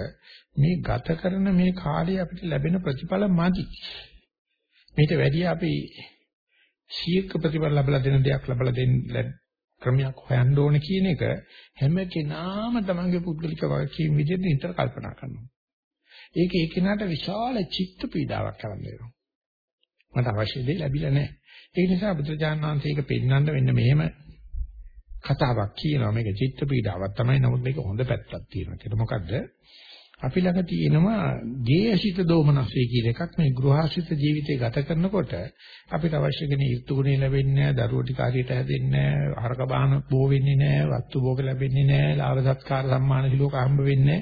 මේ ගත කරන මේ කාලේ අපිට ලැබෙන ප්‍රතිඵල මදි. මේට වැඩිය අපි සීක ප්‍රතිඵල ලැබලා දෙන දෙයක් ලැබලා දෙන්න ක්‍රමයක් හොයන්න ඕන කියන එක හැම කෙනාම තමන්ගේ පුද්ගලික වගකීම් විදිහට නිතර කල්පනා කරනවා. ඒක ඒ කෙනාට විශාල චිත්ත පීඩාවක් කරන් දෙනවා. මට අවශ්‍ය දේ ලැබිලා නැහැ. ඒ නිසා බුදුජානක වහන්සේ ඒක පෙන්වන්න වෙන්න මෙහෙම කතාවක් කියනවා. මේක චිත්ත පීඩාවක් තමයි. නමුත් මේක හොඳ පැත්තක් තියෙනවා. ඒක මොකද්ද? අපි ළඟ තියෙනවා ගේයසිත දෝමනස්සේ කියලා එකක් මේ ගෘහාසිත ජීවිතය ගත කරනකොට අපිට අවශ්‍ය කෙන ඍතුගුණේ ලැබෙන්නේ නැහැ දරුවෝ ටික හරියට හැදෙන්නේ නැහැ හරක බාහන බෝ වෙන්නේ නැහැ වස්තු භෝග ලැබෙන්නේ නැහැ ලාභ සත්කාර සම්මාන සිලෝක හම්බ වෙන්නේ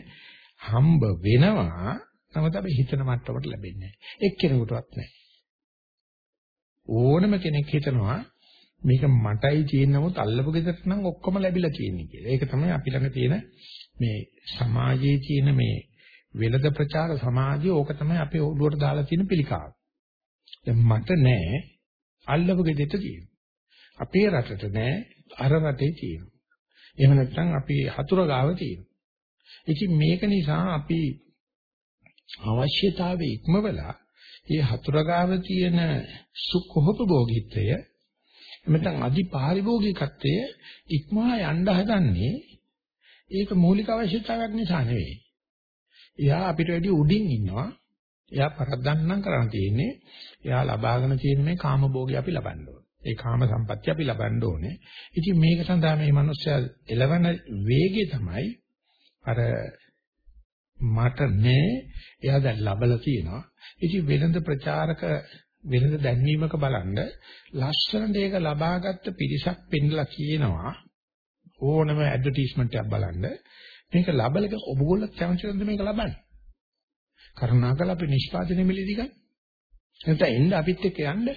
හම්බ වෙනවා නමුත් අපි හිතන මට්ටමට ලැබෙන්නේ නැහැ එක්කෙනෙකුටවත් නැහැ ඕනම කෙනෙක් හිතනවා මේක මටයි තියෙන නමුත් අල්ලපු ගෙදරට නම් ඔක්කොම ලැබිලා තියෙන්නේ කියලා. ඒක තමයි අපි ළඟ තියෙන මේ සමාජයේ තියෙන මේ වෙලද ප්‍රචාර සමාධිය ඕක තමයි අපේ ඔළුවට දාලා තියෙන පිළිකාව. දැන් මට නෑ අල්ලපු ගෙදෙට තියෙනවා. අපේ රටට නෑ අර රටේ තියෙනවා. එහෙම නැත්නම් අපි හතුර ගාව තියෙනවා. ඉතින් මේක නිසා අපි අවශ්‍යතාවයේ ඉක්මවලා මේ හතුර ගාව තියෙන සුඛෝපභෝගීත්වය එමෙතන අදි පාරිභෝගිකත්වය ඉක්මවා යන්න හදන්නේ ඒක මූලික අවශ්‍යතාවයක් නිසා නෙවෙයි. එයා අපිට වැඩි උඩින් ඉන්නවා. එයා පරද්දන්නම් කරන්න තියෙන්නේ. එයා ලබාගෙන තියෙන මේ කාම භෝගය අපි ලබන්න ඕනේ. ඒ කාම සම්පත්‍ය අපි ලබන්න ඕනේ. ඉතින් මේක සඳහා මේ මිනිස්සයා එළවන වේගය තමයි අර මට නෑ. එයා දැන් ලබලා තියෙනවා. ඉතින් වෙනද ප්‍රචාරක වෙනද දැන්වීමක බලන්න ලස්සනට ඒක ලබාගත්ත පිරිසක් පෙන්ලා කියනවා. ඕනම ඇඩ්වර්ටයිස්මන්ට් එකක් බලන්න. මේක ලබලක ඔබගොල්ලෝ කැමතිද මේක ලබන්න? කරුණාකර අපි නිෂ්පාදනය මිලදී ගන්න. නැත්නම් එන්න අපිත් එක්ක යන්න.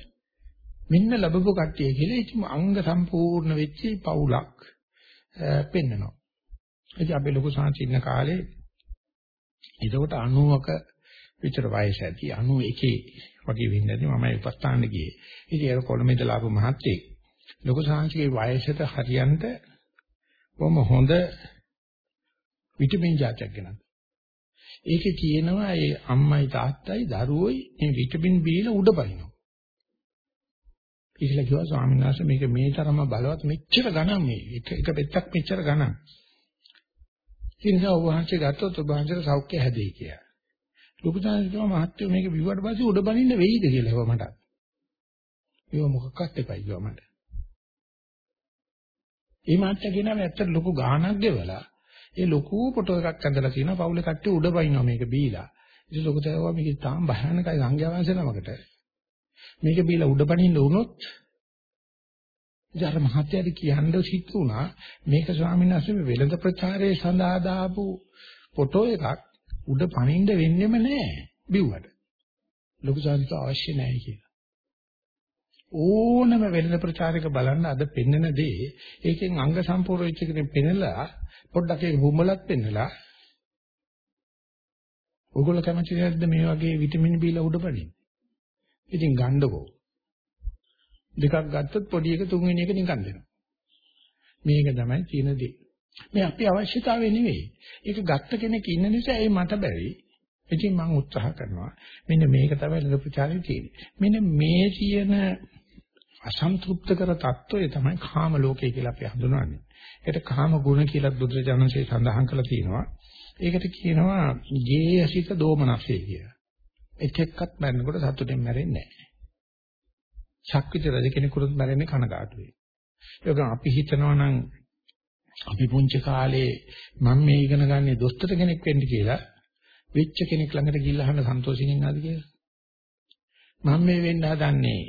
මෙන්න ලැබපු කට්ටිය කියලා ඉතින් අංග සම්පූර්ණ වෙච්ච පවුලක් පෙන්නනවා. ඉතින් අපි ලොකු සාංචි ඉන්න කාලේ එතකොට 90ක විතර වයස ඇති 91 වගේ වෙන්නේ මමයි උපස්ථාන ගියේ. ඉතින් ඒක කොළඹ ලාභ මහත්තයෙක්. ලොකු සාංශිකේ වයසට හරියන්ට කොහොම හොඳ විටමින් ජාතියක් ගෙනත්. ඒකේ කියනවා ඒ අම්මයි තාත්තයි දරුවෝයි මේ විටමින් බීලා උඩ පනිනවා. ඉතින් කිව්වා ස්වාමීන් වහන්සේ මේක මේ තරම බලවත් මෙච්චර ගණන් මේ එක එක පෙත්තක් මෙච්චර ගණන්. ඒ නිසා ඔබ වහන්සේ ගත්තොත් ඔබ වහන්සේට සෞඛ්‍ය හැදෙයි කියලා. ලොකු දානකම මහත්ය මේක විවුවට පස්සේ උඩ බනින්න වෙයිද කියලා ඒවා මට. ඒව මොකක්වත් එපයි කිව්වා මට. ඒ මාත්‍ය කියනවා ඇත්තට ලොකු ගාණක් ගෙවලා ඒ ලොකු ෆොටෝ එකක් ඇඳලා තියෙනවා පවුලේ කට්ටිය උඩ බයින්නවා මේක බීලා. ඉතින් ලොකු තේරුවා මේක තාම භයානකයි සංඝයා වහන්සේ නමකට. මේක බීලා උඩ බනින්න වුණොත් ඉතින් මහත්යද කියන්න සිද්ධ වුණා මේක ස්වාමීන් වහන්සේ මේ වෙළඳ ප්‍රචාරයේ සඳහා දාපු ෆොටෝ එකක් උඩ පනින්න වෙන්නෙම නැහැ බිව්වට. ලොකු සාධිත අවශ්‍ය නැහැ කියලා. ඕනම වෙළඳ ප්‍රචාරක බලන්න අද පෙන්වන දේ ඒකෙන් අංග සම්පූර්ණ වෙච්ච කෙනෙක් පෙන්නලා පොඩ්ඩක් ඒක බුම්බලක් පෙන්නලා ඕගොල්ලෝ කැමති නැද්ද මේ වගේ විටමින් B ලා උඩපණින් ඉතින් ගන්නකෝ දෙකක් ගත්තොත් පොඩි එක තුන්වෙනි එක නිකන් දෙනවා. මේක තමයි තියෙන දේ. මේ අපේ අවශ්‍යතාවය නෙවෙයි. ඒක ගත්ත කෙනෙක් ඉන්න නිසා ඒ මට බැරි. ඉතින් මම උත්සාහ කරනවා. මෙන්න මේක තමයි ළඟ ප්‍රචාරයේ තියෙන්නේ. මෙන්න මේ තියෙන අසන්තුප්ත කර తত্ত্বය තමයි කාම ලෝකය කියලා අපි හඳුනන්නේ. ඒකට කාම ගුණ කියලා බුදුරජාණන්සේ සඳහන් කරලා තියෙනවා. ඒකට කියනවා ජීයසිත දෝමනසේ කියලා. එක එක්කත් මැරෙනකොට සතුටෙන් මැරෙන්නේ නැහැ. ශක්විත රජ කෙනෙකුට මැරෙන්නේ කනගාටුවේ. ඒක අපි හිතනවා නම් අපි පුංචි කාලේ මම මේ ඉගෙන ගන්නේ දොස්තර කෙනෙක් වෙන්න කියලා වෙච්ච කෙනෙක් ළඟට ගිහිල්ලා අහන්න සන්තෝෂෙන් ඉන්නවද කියලා. මම මේ වෙන්න හදන්නේ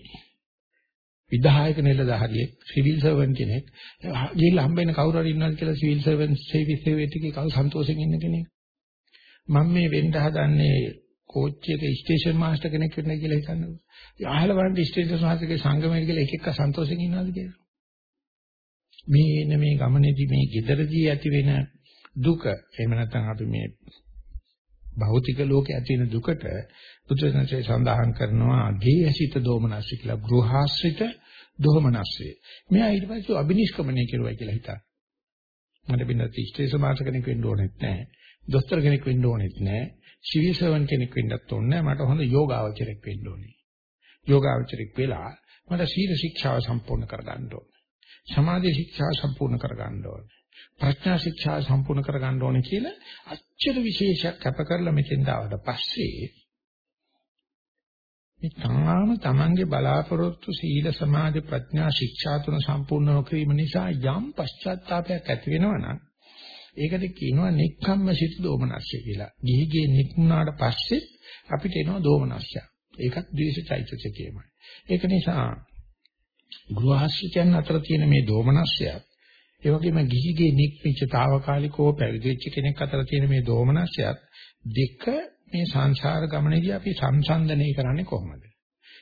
විධායක නිලධාරියෙක් සිවිල් සර්වන්ට් කෙනෙක් ගිහිල්ලා හම්බෙන්න කවුරු හරි ඉන්නවද කියලා සිවිල් සර්වන්ට් සේවි සේවයට කී කවු සන්තෝෂෙන් ඉන්න කෙනෙක් මම මේ වෙන්න හදන්නේ කෝච්චියක ස්ටේෂන් මාස්ටර් කෙනෙක් වෙන්න කියලා හිතන්නකෝ. අහලා බලන්න ස්ටේෂන් මාස්ටර්ගේ සංගමයේ කියලා එක එක සන්තෝෂෙන් ඉන්නවද කියලා. මේ මේ ගමනේදී මේ gederදී ඇති වෙන දුක එහෙම නැත්නම් අපි මේ භෞතික ලෝකේ ඇති වෙන දුකට බුදුසසුනේ සඳහන් කරනවා ගේහසිත දෝමනස්ස කියලා ගෘහාශ්‍රිත දෝමනස්සේ. මෙයා ඊට පස්සේ අබිනිෂ්ක්‍මණය කෙරුවයි කියලා හිතා. මට බින්දත් ඉෂ්ටේ සමාජ කෙනෙක් වෙන්න ඕනෙත් නැහැ. දොස්තර කෙනෙක් වෙන්න ඕනෙත් නැහැ. සිවිල් සර්වන් කෙනෙක් වෙන්නත් ඕනේ නැහැ. මට හොඳ යෝගාවචරයක් වෙන්න ඕනේ. යෝගාවචරයක් වෙලා මට සීල ශික්ෂාව සම්පූර්ණ කරගන්න ඕනේ. සමාධි ශික්ෂාව සම්පූර්ණ කරගන්න ඕනේ. ප්‍රඥා ශික්ෂා සම්පූර්ණ කරගන්න ඕනේ කියලා අච්චර විශේෂයක් කැප කරලා මෙතෙන් දාවට පස්සේ මේ තාම තමන්ගේ බලාපොරොත්තු සීල සමාධි ප්‍රඥා ශික්ෂා තුන සම්පූර්ණ නොකිරීම නිසා යම් පශ්චාත්තාවයක් ඇති වෙනවා ඒකට කියනවා නික්කම්ම සිත දෝමනස්ය කියලා. ගිහිගේ නික්මුණාට පස්සේ අපිට එනවා දෝමනස්ය. ඒකත් ද්වේෂ චෛතසිකයමයි. ඒක නිසා ගෘහස්ථයන් අතර තියෙන මේ දෝමනස්යත් ඒ වගේම ගිහිගේ නික්මිච්ච తాවකාලිකව පැවිදිච්ච කෙනෙක් අතර තියෙන මේ දෝමනස්යත් දෙක මේ සංසාර ගමනේදී අපි සංසන්දනය කරන්නේ කොහොමද?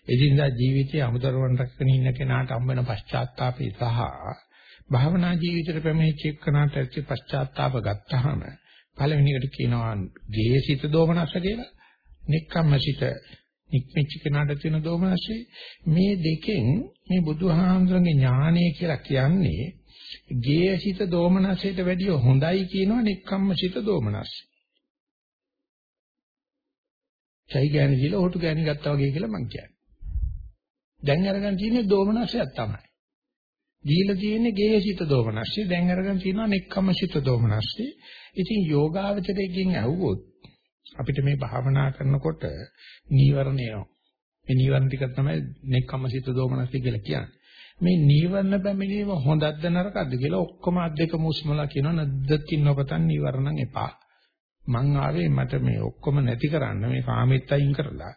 එදිනදා ජීවිතයේ අමුදරුවන් රැකගෙන ඉන්න කෙනාට හම්බ වෙන පශ්චාත්තාපය සහ භාවනා ජීවිතේට පැමිණිච්ච එක්කනට ඇති පශ්චාත්තාප ගත්තාම පළවෙනි එකට කියනවා ගේසිත දෝමනස්ස කියලා. නික්කම්මසිත නික්මිච්ච කෙනාට තියෙන දෝමනස්සේ මේ දෙකෙන් මේ බුදුහාමුදුරන්ගේ ඥානය කියලා කියන්නේ ගේසිත දෝමනස්සයට වැඩිය හොඳයි කියනවා නික්කම්මසිත දෝමනස්ස. චයි ගෑණි කියලා හොටු ගෑණි ගත්තා වගේ කියලා මං කියන්නේ. දැන් අරගෙන තියෙන්නේ දෝමනස්සයක් තමයි. දීලා තියෙන්නේ ගේහසිත දෝමනස්සේ දැන් අරගෙන තියෙනවා නෙක්ඛම්මසිත දෝමනස්සේ. ඉතින් යෝගාවචරයෙන් ඇහුවොත් අපිට මේ භාවනා කරනකොට නීවරණ එනවා. මේ නීවරණ ටික තමයි නෙක්ඛම්මසිත දෝමනස්සේ කියලා කියන්නේ. මේ නීවරණ බැමිනීම හොඳක්ද නරකක්ද කියලා ඔක්කොම අද්දක මුස්මලා කියනවා නද්දකින් නොපතන් නීවරණන් එපා. මං ආවේ මට මේ ඔක්කොම නැති කරන්න මේ කාමෙත් අයින් කරලා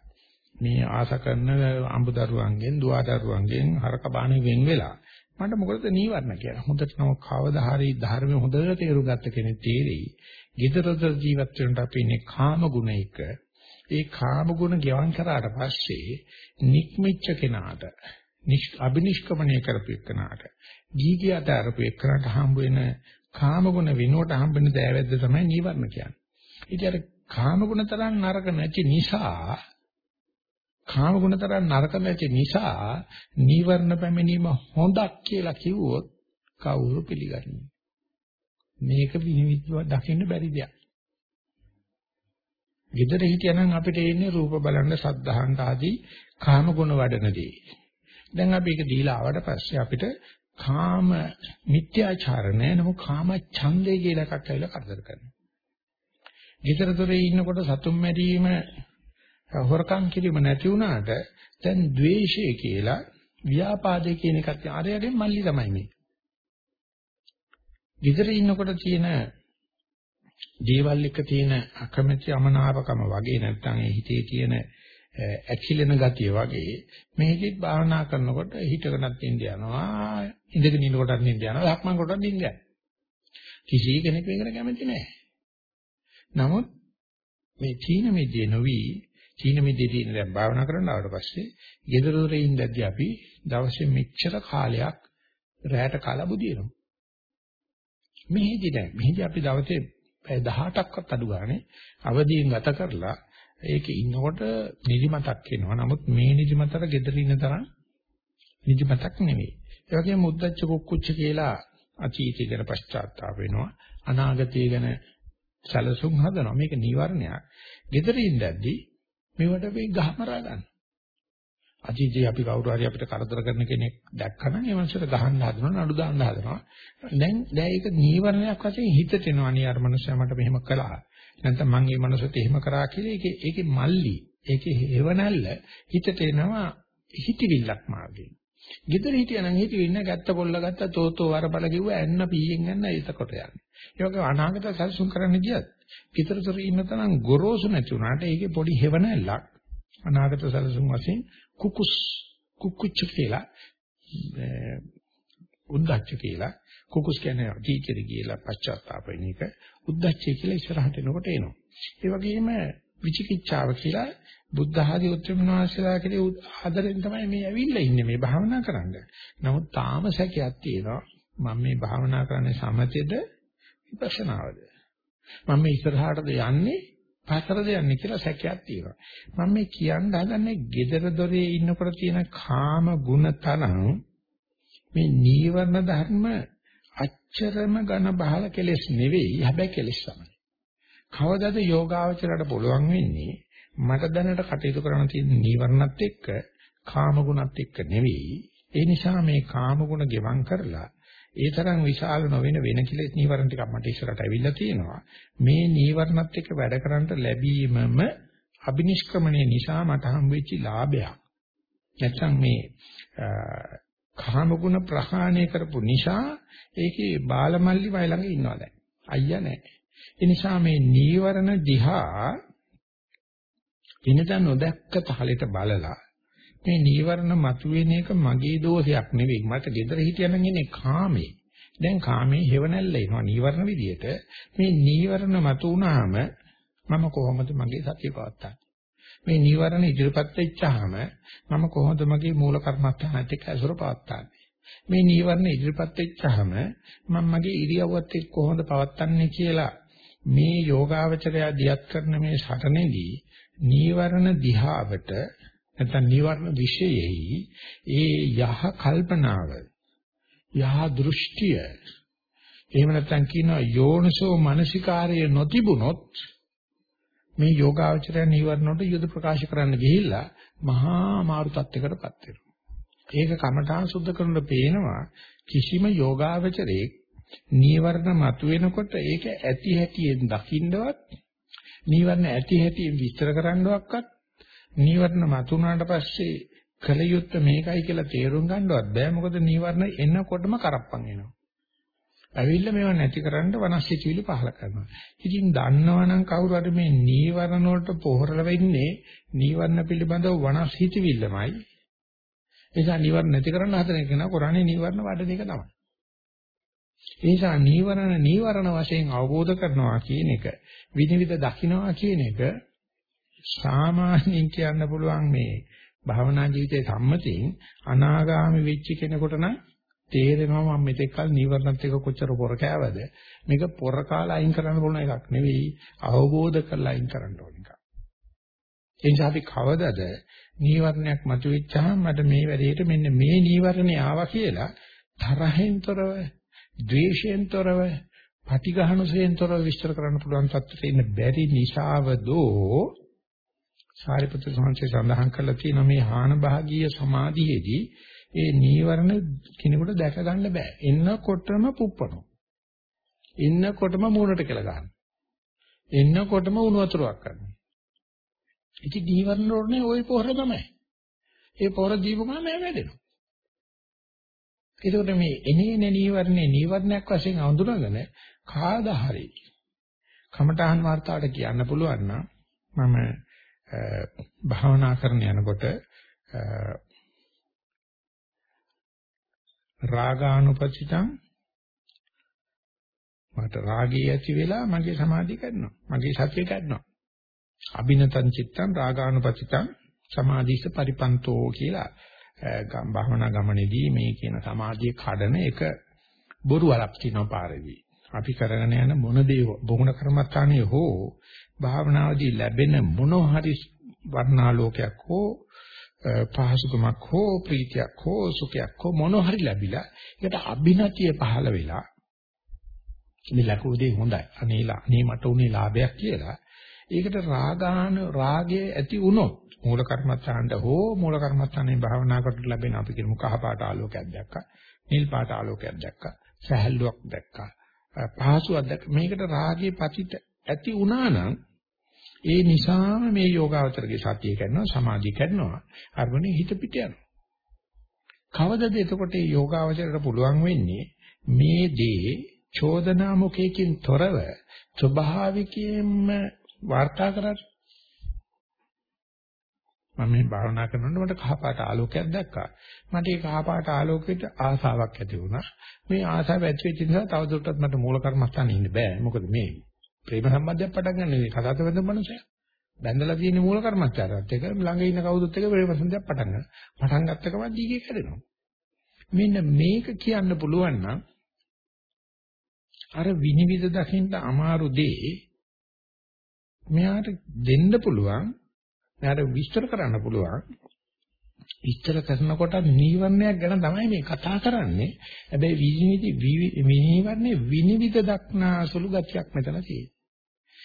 මේ ආස කරන අඹදරුවන්ගෙන් දුවදරුවන්ගෙන් හරක බාණි වෙන් වෙලා මට මොකටද නීවරණ කියලා. හොඳට නම කවදා හරි ධර්මයේ හොඳට තේරුම් ගත්ත කෙනෙක් තේරෙයි. GestureDetector ජීවත් වෙනට අපි ඉන්නේ කාම ගුණයක. ඒ කාම ගුණ ගෙවන් කරාට පස්සේ නික්මිච්ච කෙනාට අබිනිෂ්ක්‍මණය කරපු එකනට ගීගියට අරපු එකනට හම්බ වෙන කාම ගුණ විනෝට හම්බ වෙන දෑවැද්ද තමයි නීවරණ කියන්නේ. ඉතින් අර කාම ගුණ තරම් නරක නැති නිසා කාම ගුණ තරම් නරක නැති නිසා නීවරණ පැමිණීම හොඳක් කියලා කිව්වොත් කවුරු පිළිගන්නේ මේක විනිවිදව දකින්න බැරි දෙයක්. gedara හිටියනම් අපිට එන්නේ රූප බලන්න සද්ධාන්ත ආදී කාම ගුණ වඩනදී. දැන් අපි ඒක දීලා ආවට පස්සේ අපිට කාම මිත්‍යාචාර නැහැ නමුත් කාම ඡන්දේ කියලා එකක් ඇවිල්ලා කරදර කරනවා. gedara dore ඉන්නකොට සතුම් මැරීම හොරකම් කිරීම නැති වුණාට දැන් ද්වේෂය කියලා ව්‍යාපාදේ කියන එකත් ආරයගෙන් මල්ලි තමයි මේ. විතර ඉන්නකොට තියෙන දේවල් එක තියෙන අකමැති අමනාපකම වගේ නැත්නම් ඒ හිතේ තියෙන ඇකිලෙන ගතිය වගේ මේකෙත් භාවනා කරනකොට හිතකටත් ඉඳ යනවා ඉඳගෙන ඉන්නකොටත් නිින්ද යනවා ලක්මන් කොටත් නිින්ද යනවා කිසි කෙනෙක් මේකට කැමති නැහැ නමුත් මේ චීන මිදියේ නොවි චීන මිදියේදී ඉන්න දැන් භාවනා කරන්න ආවට පස්සේ ගෙදර දොරේ ඉඳද්දී අපි දවසේ මෙච්චර කාලයක් රැයට කාලා බුදිනවා. මෙහිදී දැන් මෙහිදී අපි දවසේ පැය 18ක්වත් අඩු ගානේ අවදියෙන් ගත කරලා ඒකේ ඉන්නකොට නිදිමතක් එනවා. නමුත් මේ නිදිමතට ගෙදර ඉන්න තරම් නිදිමතක් නෙවෙයි. ඒ වගේම මුද්දච්ච කුක්කුච්ච කියලා අතීතය ගැන පශ්චාත්තාප වෙනවා. අනාගතය ගැන සැලසුම් හදනවා. මේක නීවරණයක්. ගෙදර ඉඳද්දී මේවට අපි ගහමරා ගන්න. අතීතයේ අපි කවුරු හරි අපිට කරදර කරන කෙනෙක් දැක්කම ඒ මනුස්සයට ගහන්න හදනවා නඩු දාන්න හදනවා. දැන් දැන් ඒක නීවරණයක් වශයෙන් හිතට එනවා නේ අර මනුස්සයා මට මෙහෙම කළා. නැත්නම් මං මේ මනුස්සයට එහෙම කරා කියලා ඒකේ ඒකේ මල්ලි ඒකේ හේවණල්ල හිතට එනවා හිතවිල්ලක් මාර්ගයෙන්. ගෙදර හිටියනම් හිතවිල්ල ගැත්ත පොල්ල ගත්ත තෝතෝ වරබල කිව්ව ඇන්න පීයෙන් යන්න ඒතකොට යන්නේ. ඒ වගේ අනාගත සැලසුම් කරන්න ගියත් පිටරතර ඉන්න තරම් ගොරෝසු නැති වුණාට ඒකේ පොඩි හෙවණැල්ලක් අනාගත සැලසුම් වශයෙන් කුකුස් කුකුච්ච කියලා උද්දච්ච කියලා කුකුස් කියන්නේ ජීකිර කියලා පශ්චාත්තාප වෙන එක උද්දච්චය කියලා ඉස්සරහට එනකොට එනවා. ඒ වගේම විචිකිච්ඡාව කියලා බුද්ධ ආදී උත්තරමන වාසලා කියලා ආදරෙන් තමයි මේ ඇවිල්ලා ඉන්නේ මේ භාවනා කරන්න. නමුත් තාම සැකයක් තියෙනවා. මම මේ භාවනා කරන්නේ සමතේද විපස්සනාවද? මම මේ ඉස්සරහටද යන්නේ පතරද යන්නේ කියලා සැකයක් තියෙනවා. මම මේ කියන්න හදන්නේ gedara dore ඉන්නකොට තියෙන කාම ගුණ තරම් මේ නීවරණ ධර්ම අච්චරම ඝන බහල කෙලෙස් නෙවෙයි හැබැයි කෙලෙස් තමයි. කවදාද යෝගාවචරයට පුළුවන් වෙන්නේ මට දැනට කටයුතු කරන්න තියෙන නීවරණත් එක්ක කාම ගුණත් එක්ක නෙවෙයි. ඒ නිසා මේ කාම ගුණ ගෙවම් කරලා ඒ තරම් විශාල නොවන වෙන කෙලෙස් නීවරණ ටිකක් මට ඉස්සරහට ඇවිල්ලා තියෙනවා. මේ නීවරණත් එක්ක වැඩ කරන්න ලැබීමම අබිනිෂ්ක්‍මණය නිසා මට හම්බෙච්ච ලාභයක්. නැත්නම් මේ කාමගුණ ප්‍රහාණය කරපු නිසා ඒකේ බාලමල්ලි වය ළඟ ඉන්නවා දැන්. අයියා නැහැ. ඒ නිසා මේ නීවරණ දිහා වෙනදා නොදැක්ක තාලෙට බලලා මේ නීවරණ මතුවෙන එක මගේ දෝෂයක් නෙවෙයි. මට gedara හිටියනම් ඉන්නේ කාමේ. දැන් කාමේ හේවණල්ල එනවා නීවරණ විදියට. මේ නීවරණ මතු වුණාම මම කොහොමද මගේ සතිය පවත්න්නේ? මේ නීවරණ ඉදිරිපත් වෙච්චාම මම කොහොමද මගේ මූල කර්මස්ථානත් එක්ක ඇසුර පවත්න්නේ? මේ නීවරණ ඉදිරිපත් වෙච්චාම මම මගේ ඉරියව්වත් එක්ක කොහොමද පවත්න්නේ කියලා මේ යෝගාවචරය දියත් කරන මේ සටනේදී නීවරණ දිහාවට නැත්නම් නීවරණ විශේෂෙහි ඒ යහ කල්පනාව යහ දෘෂ්ටිය එහෙම නැත්නම් කියනවා යෝනිසෝ මනසිකාරය නොතිබුනොත් මේ යෝගාවචරය නීවරණ වලට යුද ප්‍රකාශ කරන්න ගිහිල්ලා මහා අමාරු තත්යකටපත් වෙනවා. ඒක කමඨාන් සුද්ධ කරනකොට පේනවා කිසිම යෝගාවචරයේ නීවරණ මතුවෙනකොට ඒක ඇති හැටියෙන් දකින්නවත් නීවරණ ඇති හැටියෙන් විස්තර කරන්නවක්වත් නීවරණ මතුනාට පස්සේ කල යුත්තේ මේකයි කියලා තේරුම් ගන්නවත් බෑ මොකද නීවරණ එනකොටම කරප්පන් එනවා. ඇවිල්ලා මේව නැතිකරන්න වනස්සිතවිලි පහල කරනවා. ඉතින් දන්නවනම් කවුරු හරි මේ නීවරණ වලට පොහොරල වෙන්නේ නීවරණ පිළිබඳව වනස්සිතවිල්ලමයි. ඒ නිසා නීවරණ නැති කරන්න හදන එක නා කරන්නේ නීවරණ වඩන එක තමයි. ඒ නිසා නීවරණ නීවරණ වශයෙන් අවබෝධ කරනවා කියන එක විනිවිද දකින්නවා කියන එක සාමාන්‍යයෙන් කියන්න පුළුවන් මේ භවනා ජීවිතයේ සම්මතින් අනාගාමි වෙච්ච කෙනෙකුට නම් තේරෙනවා මම මෙතෙක් කල නීවරණත් එක්ක කොච්චර පොර කෑවද මේක පොර කාලා අයින් කරන්න පුළුවන් එකක් නෙවෙයි අවබෝධ කරලා අයින් කරන්න ඕන එකක්. ඒ නිසා අපි කවදද නීවරණයක් මතුවෙච්චාම මට මේ වැඩේට මෙන්න මේ නීවරණේ ආවා කියලා තරහෙන් තොරව, ද්වේෂයෙන් තොරව, පටිඝහනුසයෙන් තොරව විස්තර කරන්න පුළුවන් තත්ත්වයට ඉන්න බැරි නිසාවදෝ සාරිපුත්‍ර සංසේ සඳහන් කරලා තියෙනවා මේ හාන භාගීය සමාධියේදී ඒ නීවරණ කිනෙකුට දැක ගන්න බෑ. එන්නකොටම පුප්පනවා. එන්නකොටම මූණට කියලා ගන්න. එන්නකොටම උණු වතුරක් ගන්න. ඉතින් නීවරණ රෝණේ ওই පොහොර තමයි. ඒ පොහොර දීපු ගමන් මේ වැඩෙනවා. ඒකට මේ එනේන නීවරණේ නීවරණයක් වශයෙන් අඳුනගෙන කාදාhari කමඨහන් වර්තාවට කියන්න පුළුවන් නම් මම භාවනා කරන යනකොට රාගානුපචිතං මට රාගය ඇති වෙලා මගේ සමාධිය කරනවා මගේ සතිය කරනවා අබිනතං චිත්තං රාගානුපචිතං සමාධිස පරිපන්තෝ කියලා භාවනා ගමනේදී මේ කියන සමාධිය කඩන එක බොරු වලක් තියෙනවා පාරේදී. අපි කරගෙන යන මොන දේ බොහුණ කර්මත්තානේ හෝ භාවනාවේදී ලැබෙන මොන හරි වර්ණාලෝකයක් හෝ පහසුකමක් හෝ ප්‍රීතියක් හෝ සුඛයක් හෝ මොන හරි ලැබිලා ඒකට අභිනතිය පහළ වෙලා මේ ලකුණේ හොඳයි. අනේලා අනේ මට උනේ ලාභයක් කියලා. ඒකට රාගාන රාගය ඇති වුණොත් මූල කර්මත්තාන්ට හෝ මූල කර්මත්තානේ භාවනා කරලා ලැබෙන අපි කියමු කහ පාට ආලෝකයක් දැක්කා නිල් පාට ආලෝකයක් දැක්කා සහැල්ලුවක් දැක්කා පහසුවක් දැක්කා. මේකට රාගයේ පතිත ඇති වුණා නම් ඒ නිසාම මේ යෝගාවචරගේ සතිය කරනවා සමාධිය කරනවා අරමුණේ හිත පිට යනවා. කවදද එතකොට මේ යෝගාවචරයට පුළුවන් වෙන්නේ මේ දේ චෝදනා මුඛයෙන් තොරව ස්වභාවිකයෙන්ම වාර්තා කරන්නේ මම මේ භාවනා කරනකොට මට කහපාට ආලෝකයක් දැක්කා. මට ඒ කහපාට ආලෝකයට ආසාවක් ඇති වුණා. මේ ආසාව ඇති වෙච්ච නිසා තවදුරටත් මට මූල කර්මස්ථානේ ඉන්න බෑ. මොකද මේ ප්‍රේම සම්බන්ධයක් පටන් ගන්න නෙවෙයි කතාත වෙන මනුස්සය. බැඳලා තියෙන මූල කර්මස්ථානත් එක ළඟ ඉන්න කවුරුත් එක ප්‍රේම සම්බන්ධයක් පටන් ගන්න. පටන් ගත්ත ගමන් දීගේ කැඩෙනවා. මෙන්න මේක කියන්න පුළුවන් නම් අර විනිවිද දකින්න අමාරු දේ මෙයාට දෙන්න පුළුවන් එයාට විස්තර කරන්න පුළුවන්. විස්තර කරනකොට නීවරණයක් ගැන තමයි මේ කතා කරන්නේ. හැබැයි විනිවිද විනිවරණේ විනිවිද දක්නා සුළු ගතියක් මෙතන තියෙනවා.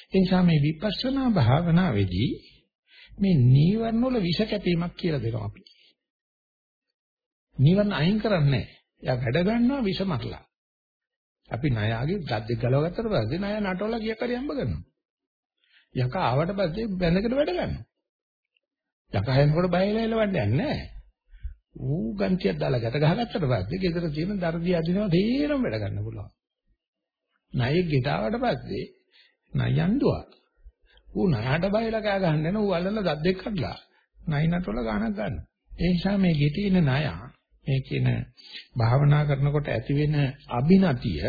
ඒ නිසා මේ විපස්සනා භාවනාවේදී මේ නීවරණ වල විෂ කැපීමක් කියලා දෙනවා අපි. නීවරණ අයින් කරන්නේ නැහැ. එයා වැඩ ගන්නවා විෂ මරලා. අපි ණයාගේ ගද්දේ ගලව ගත්තට පස්සේ ණය නටවලා ගියක් හරි හම්බ කරනවා. යකා ආවට පස්සේ බැඳගෙන වැඩ ගන්නවා. යකහයන්කොට බයලා එලවන්නේ නැහැ. ඌ ගන්තියක් දාලා ගැට ගහගත්තට පස්සේ ගෙදර තියෙන දර්දිය අදිනවා තේරම වැඩ ගන්න පුළුවන්. ණයෙක් ගෙටාවට පස්සේ ණයන්දුවා. ඌ ණයට බයලා කෑ ගහන්නේ නැහැ ඌ අල්ලලා දත් දෙක කඩලා ණයිනටවල ගානක් ගන්නවා. ඒ නිසා මේ ගෙටේ ඉන්න ණය මේ කියන භාවනා කරනකොට ඇති වෙන අභිනතිය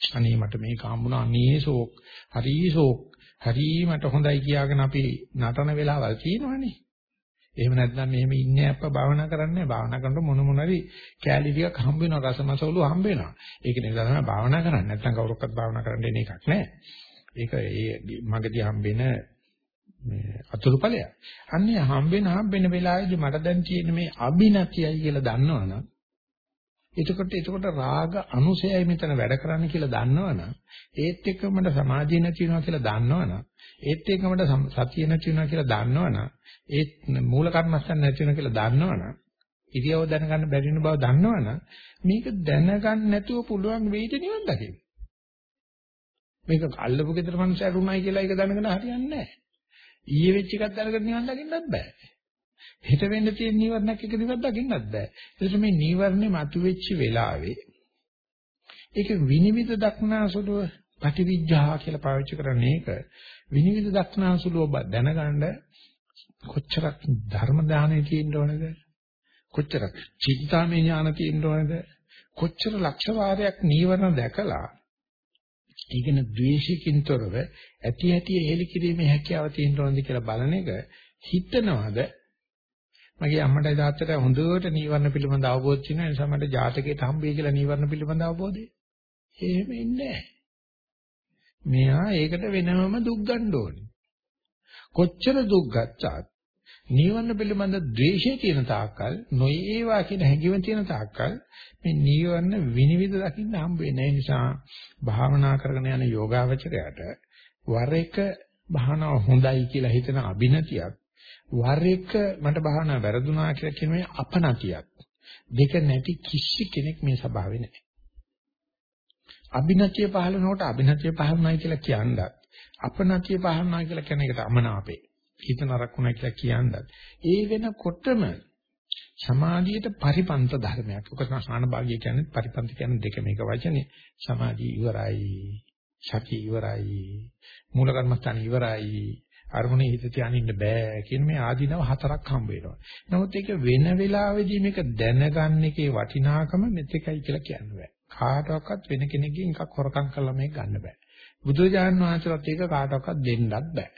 අනේ මට මේක හම්බුණා අනේ ෂෝක් හරි ෂෝක් හරි මට හොඳයි කියාගෙන අපි නටන වෙලාවල් තියෙනවනේ එහෙම නැත්නම් මෙහෙම ඉන්නේ අප්පා භාවනා කරන්නේ භාවනා කරනකොට මොන මොන හරි කැලී ටිකක් හම්බ වෙනවා. රසමසවලු හම්බ වෙනවා. ඒක නිසා තමයි භාවනා කරන්නේ. නැත්නම් කවුරක්වත් භාවනා කරන්න එන එකක් නැහැ. ඒක ඒ මගදී හම්බෙන මේ අතුරු ඵලයක්. අන්නේ හම්බෙන හම්බෙන වෙලාවේදී මට දැන් තියෙන මේ අබිනතියයි කියලා දන්නවනම් එතකොට එතකොට රාග අනුසයයි මෙතන වැඩ කරන්න කියලා දන්නවනම් ඒත් එක්ක මට සමාධිය නැති වෙනවා කියලා දන්නවනම් ඒත් එක්ක මට සතිය නැති වෙනවා කියලා දන්නවනම් ඒත් මූල කර්මස්ථාන නැති වෙනවා කියලා දන්නවනම් ඉරියව දැනගන්න බැරි වෙන බව දන්නවනම් මේක දැනගන්න නැතුව පුළුවන් වෙයිද නිවන් දකින්න මේක අල්ලපු ගෙදර මනුස්සයෙක් උනායි කියලා ඒක දැනගෙන හරියන්නේ නැහැ ඊයේ වෙච්ච එකක් දැනගෙන නිවන් දකින්නත් බෑ. හිත වෙන්න තියෙන නීවරණක් එක දිගට දකින්නත් බෑ. ඒකට මේ නීවරණේ මතුවෙච්ච වෙලාවේ ඒක විනිවිද දක්නාසුලුව පටිවිජ්ජා කියලා පාවිච්චි කරන්නේ ඒක. විනිවිද දක්නාසුලුව ඔබ දැනගන්න කොච්චරක් ධර්ම දානෙ තියෙන්න ඕනද? කොච්චරක් චින්තාමය ඥාන තියෙන්න ඕනද? කොච්චර ලක්ෂ වාරයක් නීවරණ දැකලා ඒකන ද්වේෂිකින් තොරව ඇති ඇති හෙලි කිරීමේ හැකියාව තියෙන්න ඕනද කියලා බලන එක හිතනවාද මගේ අම්මටයි තාත්තට හොඳට නීවරණ පිළිබඳ අවබෝධ තියෙන නිසා මට ජාතකයට හම්බෙයි කියලා නීවරණ පිළිබඳ අවබෝධය. එහෙම ඉන්නේ මෙයා ඒකට වෙනම දුක් ගන්න ඕනේ. කොච්චර දුක් ගත්තත් නීවරණ පිළිබඳ ද්වේෂය තියෙන තාක්කල් නොයේවා කියන හැඟීම තියෙන තාක්කල් මේ නීවරණ විනිවිද දකින්න හම්බ වෙන්නේ නිසා භාවනා කරගෙන යන යෝගාවචරයට වර එක භාවනාව හොඳයි කියලා හිතන අභිනතියක් වර එක මට භාවනාව වැරදුනා කියලා කියන මේ අපනතියක් දෙක නැති කිසි කෙනෙක් මේ ස්වභාවේ නැහැ. අභිනතිය පහළනකොට අභිනතිය පහළනයි කියලා කියනවත් අපනතිය පහළනයි කියලා කියන එකට අමනාපේ. හිත නරක වුණා කියලා කියනවත් ඒ වෙනකොටම සමාධියට පරිපන්ත ධර්මයක්. ඔක සාහන භාගය කියන්නේ පරිපන්ත කියන්නේ දෙක මේක වචනේ. සමාධිය ඉවරයි. සතිය ඉවරයි. මූල කර්මස්ථාන ඉවරයි. අරමුණේ හිත තියාගෙන ඉන්න බෑ කියන මේ ආධිනව හතරක් හම්බ වෙනවා. නමුත් ඒක වෙන වෙලාවෙදී මේක දැනගන්න එකේ වටිනාකම මෙතෙකයි කියලා කියන්න බෑ. කාටවත් වෙන කෙනෙක්ගෙන් එකක් හොරකම් කරලා මේක ගන්න බෑ. බුදුරජාණන් වහන්සේලාත් ඒක කාටවත් දෙන්නත් බෑ.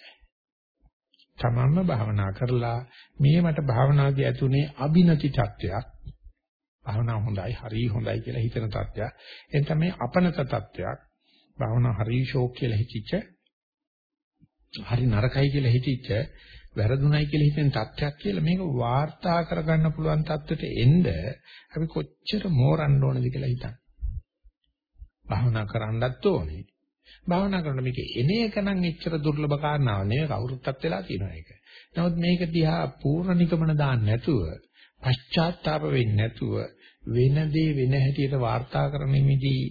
තමන්ම භාවනා කරලා මේ මට භාවනාදී ඇතුනේ අබිනති තත්වයක් භාවනා හොඳයි හරි හොඳයි කියලා හිතන තත්වයක් එතන මේ අපනත තත්වයක් භාවනා හරි ෂෝක් කියලා හිතිච්ච හරි නරකයි කියලා හිතිච්ච වැරදුණයි කියලා හිතෙන තත්වයක් කියලා මේක වාර්තා කරගන්න පුළුවන් තත්වෙට එන්න අපි කොච්චර මෝරන්න ඕනද කියලා හිතන්න. භාවනා කරන්නත් ඕනේ. භාවනා කරන මේක එන එක නම් එච්චර දුර්ලභ කාරණාවක් නෙවෙයි කවුරුත්ත් වෙලා තියෙනවා ඒක. නමුත් මේක දිහා පූර්ණ නිගමන දාන්න නැතුව පශ්චාත්තාප වෙන්නේ නැතුව වෙන දේ වෙන හැටියට වාර්තා කරනෙමිදී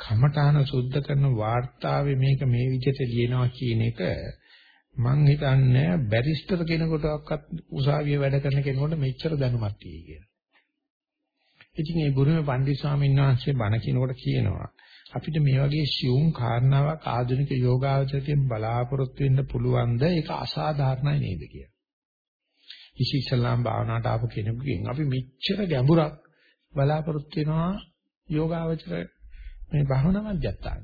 කමඨාන සුද්ධ කරන වාර්තාවේ මේක මේ විදිහට ලියනවා කියන එක මං හිතන්නේ බැරිස්ටර් කෙනෙකුටවත් උසාවියේ වැඩ කරන කෙනෙකුට මෙච්චර දැනුමක් තියෙයි කියලා. ඉතින් මේ බුරුමේ පණ්ඩිත ස්වාමීන් වහන්සේ බණ කියනකොට කියනවා අපිට මේ වගේ සියුම් කාරණාවක් ආධුනික යෝගාවචරයෙන් බලාපොරොත්තු වෙන්න පුළුවන්ද ඒක අසාධාරණයි නේද කියලා. ඉසිසලාම් භාවනාවට ආපු කෙනෙකුගෙන් අපි මෙච්චර ගැඹුරක් බලාපොරොත්තු වෙනවා යෝගාවචර මේ භාවනා මධ්‍යස්ථාන.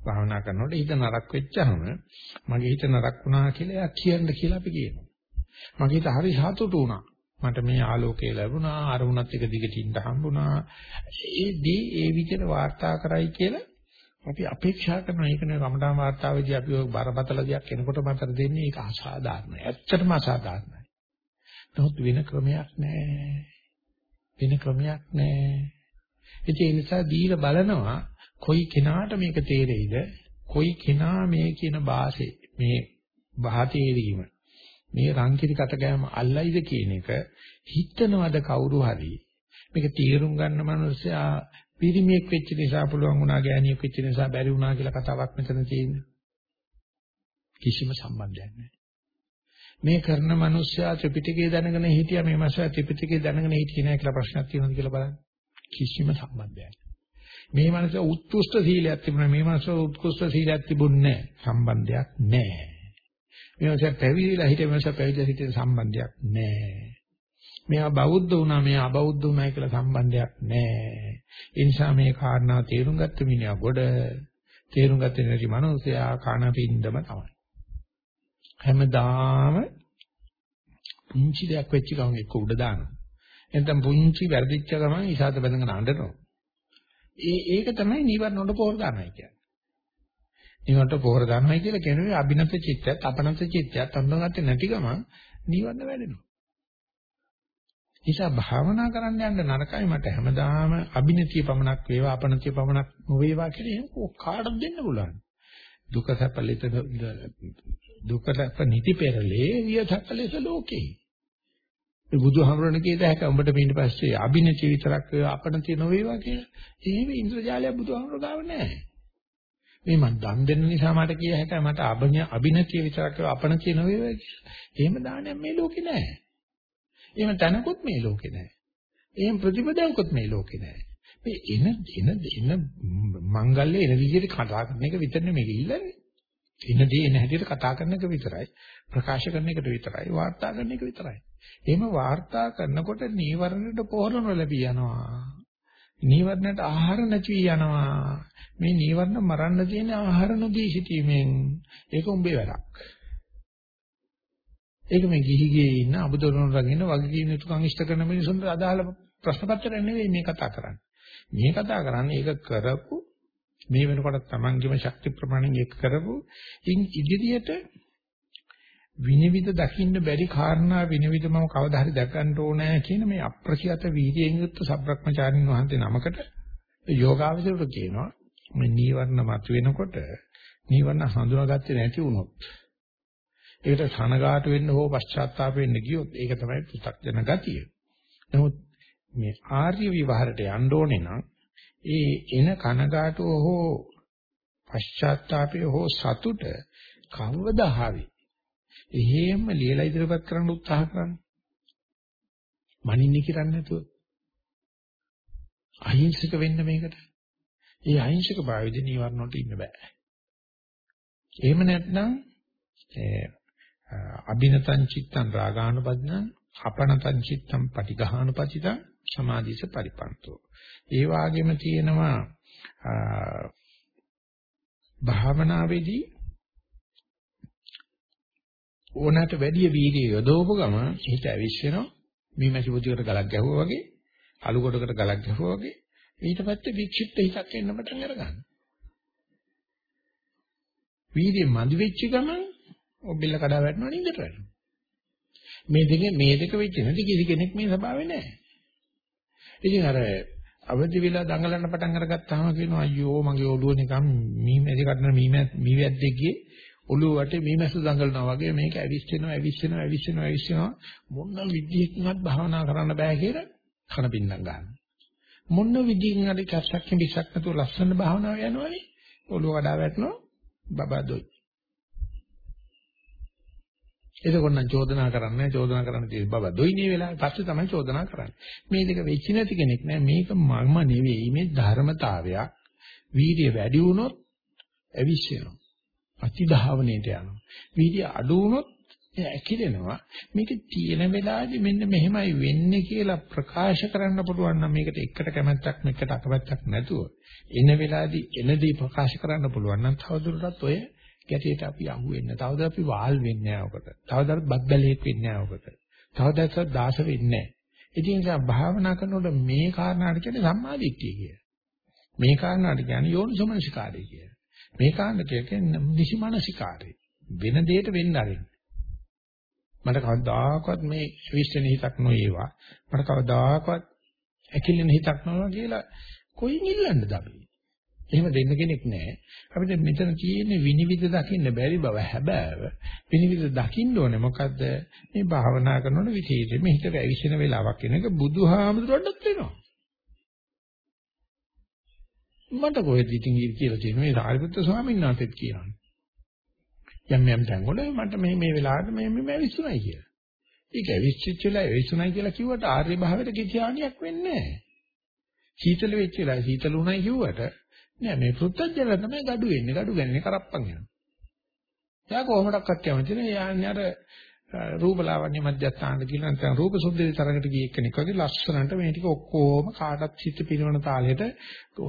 භාවනා කරනකොට හිත නරක වෙච්චහම මගේ හිත නරක වුණා කියලා එයා කියන්න කියලා අපි කියනවා. මගේ හිත හරි සතුටු වුණා. මට මේ ආලෝකය ලැබුණා අරුණත් එක දිගට ඉන්න හම්බුණා. ඒ දී ඒ විදිහට වාර්තා කරයි කියලා අපි අපේක්ෂා කරන එක නේ රමඩාන් වාර්තාවේදී අපි ඔය බරපතල දෙයක් කෙනෙකුට මතර දෙන්නේ ඒක අසාධාරණයි. ඇත්තටම අසාධාරණයි. නමුත් වෙන ක්‍රමයක් නැහැ වෙන ක්‍රමයක් නැහැ ඒ නිසා දීලා බලනවා කොයි කෙනාට මේක තේරෙයිද? කොයි කෙනා මේ කියන භාෂේ මේ භාතේරීම මේ රංකිරි කට ගෑම අල්ලයිද කියන එක හිතනවද කවුරු හරි? මේක තීරුම් ගන්න මනුස්සයා පිරිමියෙක් වෙච්ච නිසා පුළුවන් වුණා ගෑණියෙක් වෙච්ච නිසා බැරි වුණා කියලා කතාවක් මෙතන තියෙන්නේ. කිසිම සම්බන්ධයක් නැහැ. මේ කරන මනුස්සයා ත්‍රිපිටකය දැනගෙන හිටියා මේ මාසයා ත්‍රිපිටකය දැනගෙන හිටියේ නැහැ කියලා ප්‍රශ්නයක් තියෙනවද කියලා බලන්න. කිසිම සම්බන්ධයක් මේ මනුස්සයා උත්කෘෂ්ඨ සීලයක් තිබුණා මේ මනුස්සයා උත්කෘෂ්ඨ සීලයක් තිබුණේ නැහැ. සම්බන්ධයක් නැහැ. මේවස පැවිදිලා හිටිය මේවස පැවිදිලා හිටිය සම්බන්ධයක් නැහැ. මෙයා බෞද්ධ වුණා මෙයා අබෞද්ධ වුණා කියලා සම්බන්ධයක් නැහැ. ඒ නිසා මේ කාරණා තේරුම් ගත්ත මිනිහා ගොඩ තේරුම් ගත්තේ නැති මනුස්සයා කනපින්දම තමයි. හැමදාම පුංචි දෙයක් වෙච්ච ගමන් එක්ක උඩ දානවා. එතෙන් පුංචි වැරදිච්ච ගමන් ඉසాత බඳගෙන අඬනවා. ඒ ඒක තමයි නිවර්ණ වල පොර දානයි කියන්නේ. නිවනට පොහොර දානවායි කියලා කියනවා අභිනත චිත්තයත් අපනත චිත්තයත් අඳුනගත්තේ නැති ගමන් නිවන වැඩෙනවා. නිසා භාවනා කරන්න යන්න නරකයි මට හැමදාම අභිනතිය පමණක් වේවා අපනතිය පමණක් නොවේවා කියලා එහෙම කාටද දෙන්න පුළුවන්. දුක සැපලිත දුක සැප නිති පෙරලේ විය සැපලෙස ලෝකේ. ඒ බුදුහමරණ කීයද හැක උඹට පිටින් පස්සේ අභිනතිය විතරක් වේවා අපනතිය නොවේවා කියලා. එහෙම ඉන්ද්‍රජාලය බුදුහමර ගාව නැහැ. මේ මං දන් දෙන්න නිසා මට කිය හැක මට අභිනතිය විතරක් වේවා අපනතිය නොවේවා කියලා. එහෙම දානයක් මේ ලෝකේ නැහැ. එහෙම තැනකුත් මේ ලෝකේ නැහැ. එහෙම ප්‍රතිපදාවකුත් මේ ලෝකේ නැහැ. මේ එන එන එන මංගල්‍ය එන විදිහට කතා කරන එක විතරනේ මේක ඉල්ලන්නේ. එන දේ එන හැටියට කතා කරන එක විතරයි. ප්‍රකාශ කරන එකට විතරයි. වාර්තා කරන එක විතරයි. එහෙම වාර්තා කරනකොට නීවරණයට පොහොර නොලැබී යනවා. නීවරණයට ආහාර නැති යනවා. මේ නීවරණ මරන්න තියෙන ආහාර නොදී සිටීමෙන් ඒක උඹේ වැඩක්. ඒක මේ ගිහි ගියේ ඉන්න අබුදොරණ රගින්න වගකීම් යුතුකම් ඉෂ්ට කරන මිනිසුන්ට අදාළ ප්‍රශ්න පත්‍රයක් නෙවෙයි මේ කතා කරන්නේ. මේ කතා කරන්නේ ඒක කරපු මේ වෙනකොට තමන්ගේම ශක්ති ප්‍රමාණයෙන් ඒක කරපු ඉන් ඉදිරියට විනිවිද දකින්න බැරි කාරණා විනිවිද මම කවදා හරි දැක ගන්න ඕනේ කියන මේ අප්‍රසිත වීර්යයෙන් යුක්ත සබ්‍රක්‍මචාරින් වහන්සේ නමකට යෝගාවචරයට කියනවා මේ නීවරණ මත වෙනකොට නීවරණ හඳුනාගත්තේ නැති වුණොත් ඒකට සනගාට වෙන්න හෝ පශ්චාත්තාප වෙන්න ගියොත් ඒක තමයි පු탁ජන ගතිය. නමුත් මේ ආර්ය විවහරට යන්න ඕනේ නම් ඒ එන කනගාටුව හෝ පශ්චාත්තාපය හෝ සතුට කවදා හරි එහෙම ලියලා ඉදිරිපත් කරන්න උත්සාහ කරන්න. මනින්නේ කරන්නේ නැතුව. අහිංසක වෙන්න මේකට. ඒ අහිංසක භාවයේදී නිවර්ණ වලට ඉන්න බෑ. එහෙම නැත්නම් අබිනතං චිත්තං රාගානුපදිනං අපනතං චිත්තං පටිඝානුපතිතං සමාධිස පරිපන්තෝ. ඒ වාගේම තියෙනවා භාවනාවේදී ඕනකට වැඩි වීර්යය යොදවපු ගම හිත ඇවිස්සෙනවා මේ මැසි පුතියකට ගලක් ගැහුවා වගේ අලු කොටකට ගලක් ගැහුවා වගේ ඊට පස්සේ වික්ෂිප්ත හිතක් එන්න පටන් අරගන්නවා වීර්යය මදි වෙච්ච ගමන් ඔබිල්ල කඩා වැටෙනවා නින්දට වැටෙනවා මේ දෙක මේ දෙක වෙච්ච නැති කිසි කෙනෙක් මේ ස්වභාවය නැහැ ඉතින් අර අවදි වෙලා දඟලන්න පටන් අරගත්තාම කියනවා අයියෝ මගේ ඔළුව නිකන් මී මැදි කඩන මී මී වැද්දෙක්ගේ ඔළුව වටේ මීමැස්ස දඟලනවා වගේ මේක ඇවිස්සෙනවා ඇවිස්සෙනවා ඇවිස්සෙනවා ඇවිස්සෙනවා මොන විදිහකින්වත් භාවනා කරන්න බෑ කියලා කන බින්දම් ගන්නවා. මොන විදිහින් හරි කැස්සක් කිඹිසක් නැතුව ලස්සන භාවනාව යනවනේ ඔළුව කඩා වැටෙනවා බබා දොයි. එතකොට නම් චෝදනා කරන්නේ චෝදනා කරන්න තියෙන බබා දොයිනේ වෙලාවේ පස්සේ තමයි චෝදනා කරන්නේ. මේ දෙක වෙච්ච නැති කෙනෙක් නෑ මේක මම නෙවෙයි මේ ධර්මතාවයක්. වීර්ය වැඩි වුණොත් ඇවිස්සෙනවා. අතිධාවනයට යනවා. වීර්ය අඩු වුණොත් ඇකිලෙනවා. මේක තියෙන වෙලාවේදී මෙන්න මෙහෙමයි වෙන්නේ කියලා ප්‍රකාශ කරන්න පුළුවන් නම් මේකට එකට කැමැත්තක් මේකට අකමැත්තක් නැතුව එන වෙලාවේදී එනදී ප්‍රකාශ කරන්න පුළුවන් නම් තවදුරටත් ඔය ගැටියට අපි අහු වෙන්නේ. තවදුරටත් අපි වාල් වෙන්නේ නැහැ ඔකට. තවදුරටත් බද්දලෙක් වෙන්නේ නැහැ ඔකට. තවදුරටත් දාස වෙන්නේ නැහැ. ඒ නිසා භාවනා කරනකොට මේ කාරණාට කියන්නේ සම්මාදිට්ඨිය කිය. මේ කාරණාට කියන්නේ යෝනිසමනසිකාරය කිය. මේ කාණ්ඩ කියන්නේ නිසිමානසිකාරේ. වෙන දෙයකට වෙන්න ආරින්න. මට කවදාකවත් මේ විශ්වෙන හිතක් නොවේවා. මට කවදාකවත් ඇකිලෙන හිතක් නොවේවා කියලා කොයින් ඉල්ලන්නද අපි? එහෙම දෙන්න කෙනෙක් නැහැ. අපිට මෙතන තියෙන්නේ විනිවිද දකින්න බැරි බව හැබෑව. විනිවිද දකින්න ඕනේ මොකද්ද? මේ භාවනා කරනකොට විශේෂයෙන්ම හිත වැවිසෙන වෙලාවක් එන එක බුදුහාමුදුරන්ටත් වෙනවා. මට කොහෙද ඉතින් කියලා තියෙනවා මේ සාරිපුත්‍ර ස්වාමීන් වහන්සේත් කියනවා. යම් යම් තැන්වල මට මේ මේ වෙලාවට මේ මේ ඇවිස්සුණයි කියලා. ඒක ඇවිස්සිච්ච වෙලා ඇවිස්සුණයි කියලා කිව්වට ආර්ය භාවයට කිසි හානියක් වෙන්නේ නැහැ. සීතල වෙච්ච වෙලාවේ සීතල උණයි කිව්වට නෑ මේ පෘත්තජල තමයි gadu වෙන්නේ. gadu ගන්නේ කරප්පන් යනවා. එයා කොහොමඩක්වත් කැමති නෑ. යා අර රූපලාවන්‍ය මධ්‍යස්ථානට කියලා නැත්නම් රූප සුද්ධිය තරකට ගිය එක්කෙනෙක් වගේ ලස්සනට මේ ටික ඔක්කොම කාටත් සිත් පිරවන තාලෙට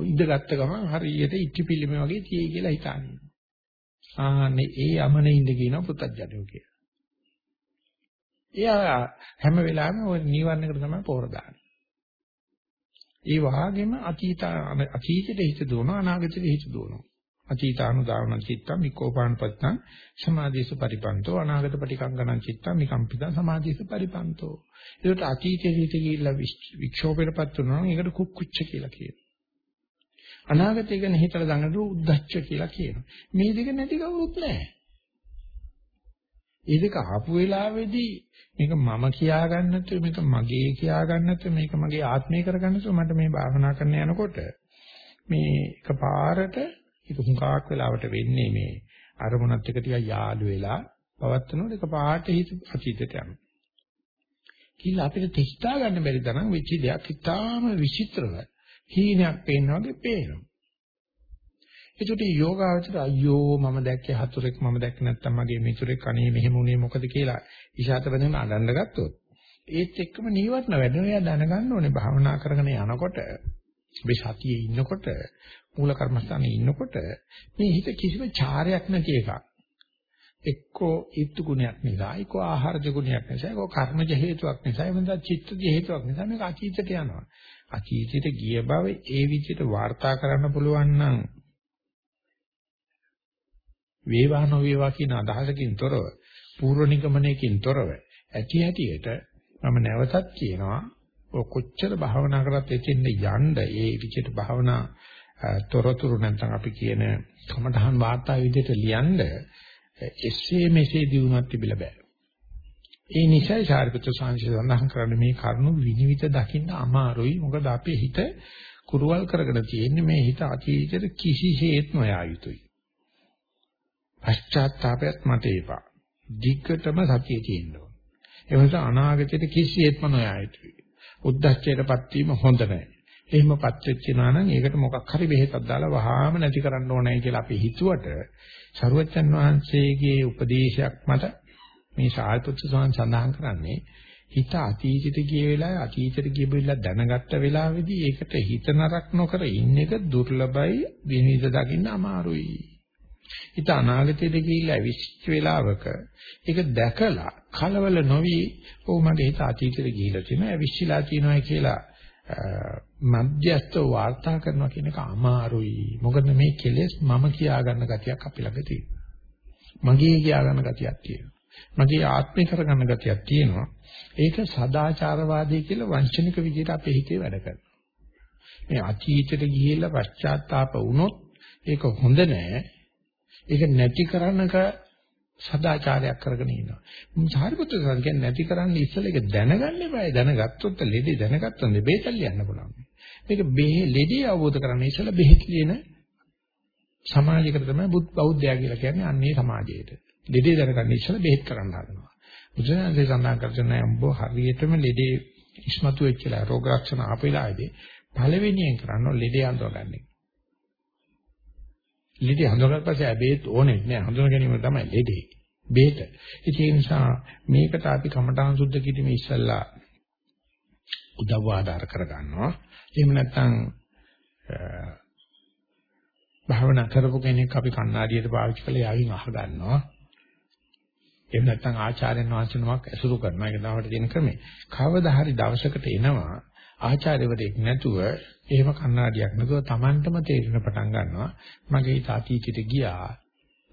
ඉඳගත්ත ගමන් හරියට ඉටි පිළිමේ වගේ තියෙයි කියලා හිතන්නේ. ආන්නේ ඒ යමනේ ඉඳ කියනවා පුත්තජනෝ කියලා. එයා හැම වෙලාවෙම ওই නිවර්ණයකට තමයි පෝර දාන්නේ. ඒ වගේම අතීත අතීතෙට හිත දුවනවා අනාගතෙට හිත දුවනවා. අතීතානුදාවන චිත්තම් විකෝපානපත්තං සමාධිස පරිපන්තෝ අනාගත පටිකංගණං චිත්තම් විකම්පිතං සමාධිස පරිපන්තෝ ඒකට අතීතයේ හිත ගිහිල්ලා වික්ෂෝපයටපත් වෙනවා නම් ඒකට කුක්කුච්ච කියලා කියනවා අනාගතය ගැන හිතලා දඟලන උද්දච්ච කියලා කියනවා මේ දෙක නැති කවුරුත් නැහැ ඒ දෙක ආපු වෙලාවේදී මේක මම කියා ගන්න නැතුව මේක මගේ කියා ගන්න නැතුව මේක මගේ ආත්මය කරගන්න නැතුව මට මේ භාවනා කරන්න යනකොට මේ එකපාරට ඒක හුඟක් වෙලාවට වෙන්නේ මේ අරමුණත් එක්ක ටිකක් යාළු වෙලා පවත්නකොට එකපාරට හිත අතීතයට යනවා. කියලා අපිට තෙස්තා ගන්න බැරි තරම් වෙච්ච දෙයක් ඉතාම විචිත්‍රව හීනයක් පේනවා වගේ පේනවා. ඒකට යෝගාවචර අයියෝ මම දැක්කේ හතුරෙක් මම දැක්ක නැත්තම් මගේ මිතුරෙක් අනේ මෙහෙම උනේ මොකද කියලා ඉෂාත වෙනම අඬන්න ගත්තොත් ඒත් එක්කම නීවරණ වැඩෙනවා. එයා දැනගන්න ඕනේ භාවනා කරගෙන යනකොට මේ සතියේ ඉන්නකොට මූල කර්මස්ථානයේ ඉන්නකොට මේ හිත කිසිම චාරයක් නැති එකක්. එක්කෝ ඊත්තු ගුණයක් නිසා, එක්කෝ ආහාරජ ගුණයක් නිසා, එක්කෝ කර්මජ හේතුවක් නිසා, එහෙම නැත්නම් චිත්තජ හේතුවක් නිසා මේක අතීතයට යනවා. අතීතයට ගිය බව ඒ විදිහට වාර්තා කරන්න පුළුවන් නම් වේවා නොවේවා කියන අදහසකින් තොරව, පූර්ව නිගමනයකින් තොරව ඇති හැටියට මම නැවතත් කියනවා ඔය කොච්චර භාවනා කරත් එතෙන්ද යන්න ඒ විදිහට භාවනා තොරතුරු නැත්නම් අපි කියන කමඨහන් වාර්තා විදිහට ලියන්න එසේ මෙසේ දිනුවක් තිබිලා බෑ. ඒ නිසායි සාරිපුත්‍ර සාංශය සඳහන් කරන්නේ මේ කරුණු විනිවිද දකින්න අමාරුයි. මොකද අපේ හිත කුරුවල් කරගෙන තියෙන්නේ මේ හිත අතීතයට කිසිසේත්ම යා යුතුයි. පශ්චාත්තාපයත් මට එපා. දිග්ගටම සතිය තියෙන්න ඕන. ඒ නිසා අනාගතයට කිසිසේත්ම නොයා යුතුයි. උද්දච්චයටපත් වීම හොඳ නැහැ. එහෙමපත් වෙච්ච නම් ඒකට මොකක් හරි බෙහෙතක් දාලා වහාම නැති කරන්න ඕනයි කියලා අපි හිතුවට සරුවච්චන් වහන්සේගේ උපදේශයක් මත මේ සාල්පුත්‍ර සෝන් සඳහන් කරන්නේ හිත අතීතයට ගිය වෙලාවේ අතීතයට ගිය වෙලාව දැනගත්ත වෙලාවේදී ඒකට හිත නරක නොකර ඉන්න එක දුර්ලභයි විනිවිද දකින්න අමාරුයි. හිත අනාගතයට ගිහිල්ලා විශ්ච වෙලාවක ඒක දැකලා කලවල නොවි ඔව් මගේ හිත අතීතයට ගිහිල්ලා තියෙනවා අවිශ්චිලා තියෙනවා කියලා මධ්‍යස්ථ වාර්තා කරනවා කියන එක අමාරුයි. මොකද මේ කෙලෙස් මම කියා ගන්න ගතියක් අපි ළඟ තියෙනවා. මගේ කියා ගන්න ගතියක් තියෙනවා. මගේ ආත්මේ කරගන්න ගතියක් තියෙනවා. ඒක සදාචාරවාදී කියලා වංචනික විදිහට අපේ හිතේ වැඩ කරනවා. මේ අතීතයට ගිහිල්ලා පශ්චාත්තාප වුණොත් ඒක හොඳ නෑ. ඒක නැති කරනක සදාචාරයක් කරගෙන ඉන්නවා. සාරිපුත්‍ර සාරණ කියන්නේ නැති කරන්න ඉස්සෙල්ලා ඒක දැනගන්න එපා. දැනගත්තොත් ලෙඩේ දැනගත්තොත් බේතල් යන්න පුළුවන්. මේක බෙහෙ ලෙඩේ අවබෝධ කරගන්න ඉස්සෙල්ලා බෙහෙත් ලියන සමාජයකට තමයි බුද්ධ බෞද්ධයා කියලා කියන්නේ අන්නේ සමාජයේට. ලෙඩේ දැනගන්න ඉස්සෙල්ලා බෙහෙත් කරන්න හදනවා. බුදුරජාණන්සේ සඳහන් කරන්නේ උඹ හරියටම ලෙඩේ ඉස්මතු වෙච්චලා රෝග රක්ෂණ ආපෙලායේදී පළවෙනියෙන් කරන්න ලෙඩේ අඳුරගන්නේ. ලෙඩේ හඳුනගත්ත පස්සේ ඇබේත් ඕනේ නෑ හඳුන ගැනීම තමයි ලෙඩේ. බේත. ඒ නිසා මේකට අපි කමඨාන් සුද්ධ කිරීමේ ඉස්සල්ලා උදව් ආධාර කර ගන්නවා. එහෙම නැත්නම් භාවනා කරපු කෙනෙක් අපි කණ්ණාඩියට පාවිච්චි කරලා යාවින් අහ ගන්නවා. එහෙම නැත්නම් ආචාර්යන් වහන්සේනමක් ඇසුරු කරනවා. ඒක තමයි තියෙන ක්‍රමය. කවදා හරි දවසකට එනවා ආචාර්යවරයෙක් නැතුව එහෙම කණ්ණාඩියක් නැතුව Tamanටම තේරෙන පටන් ගන්නවා. මගේ අතීතයට ගියා.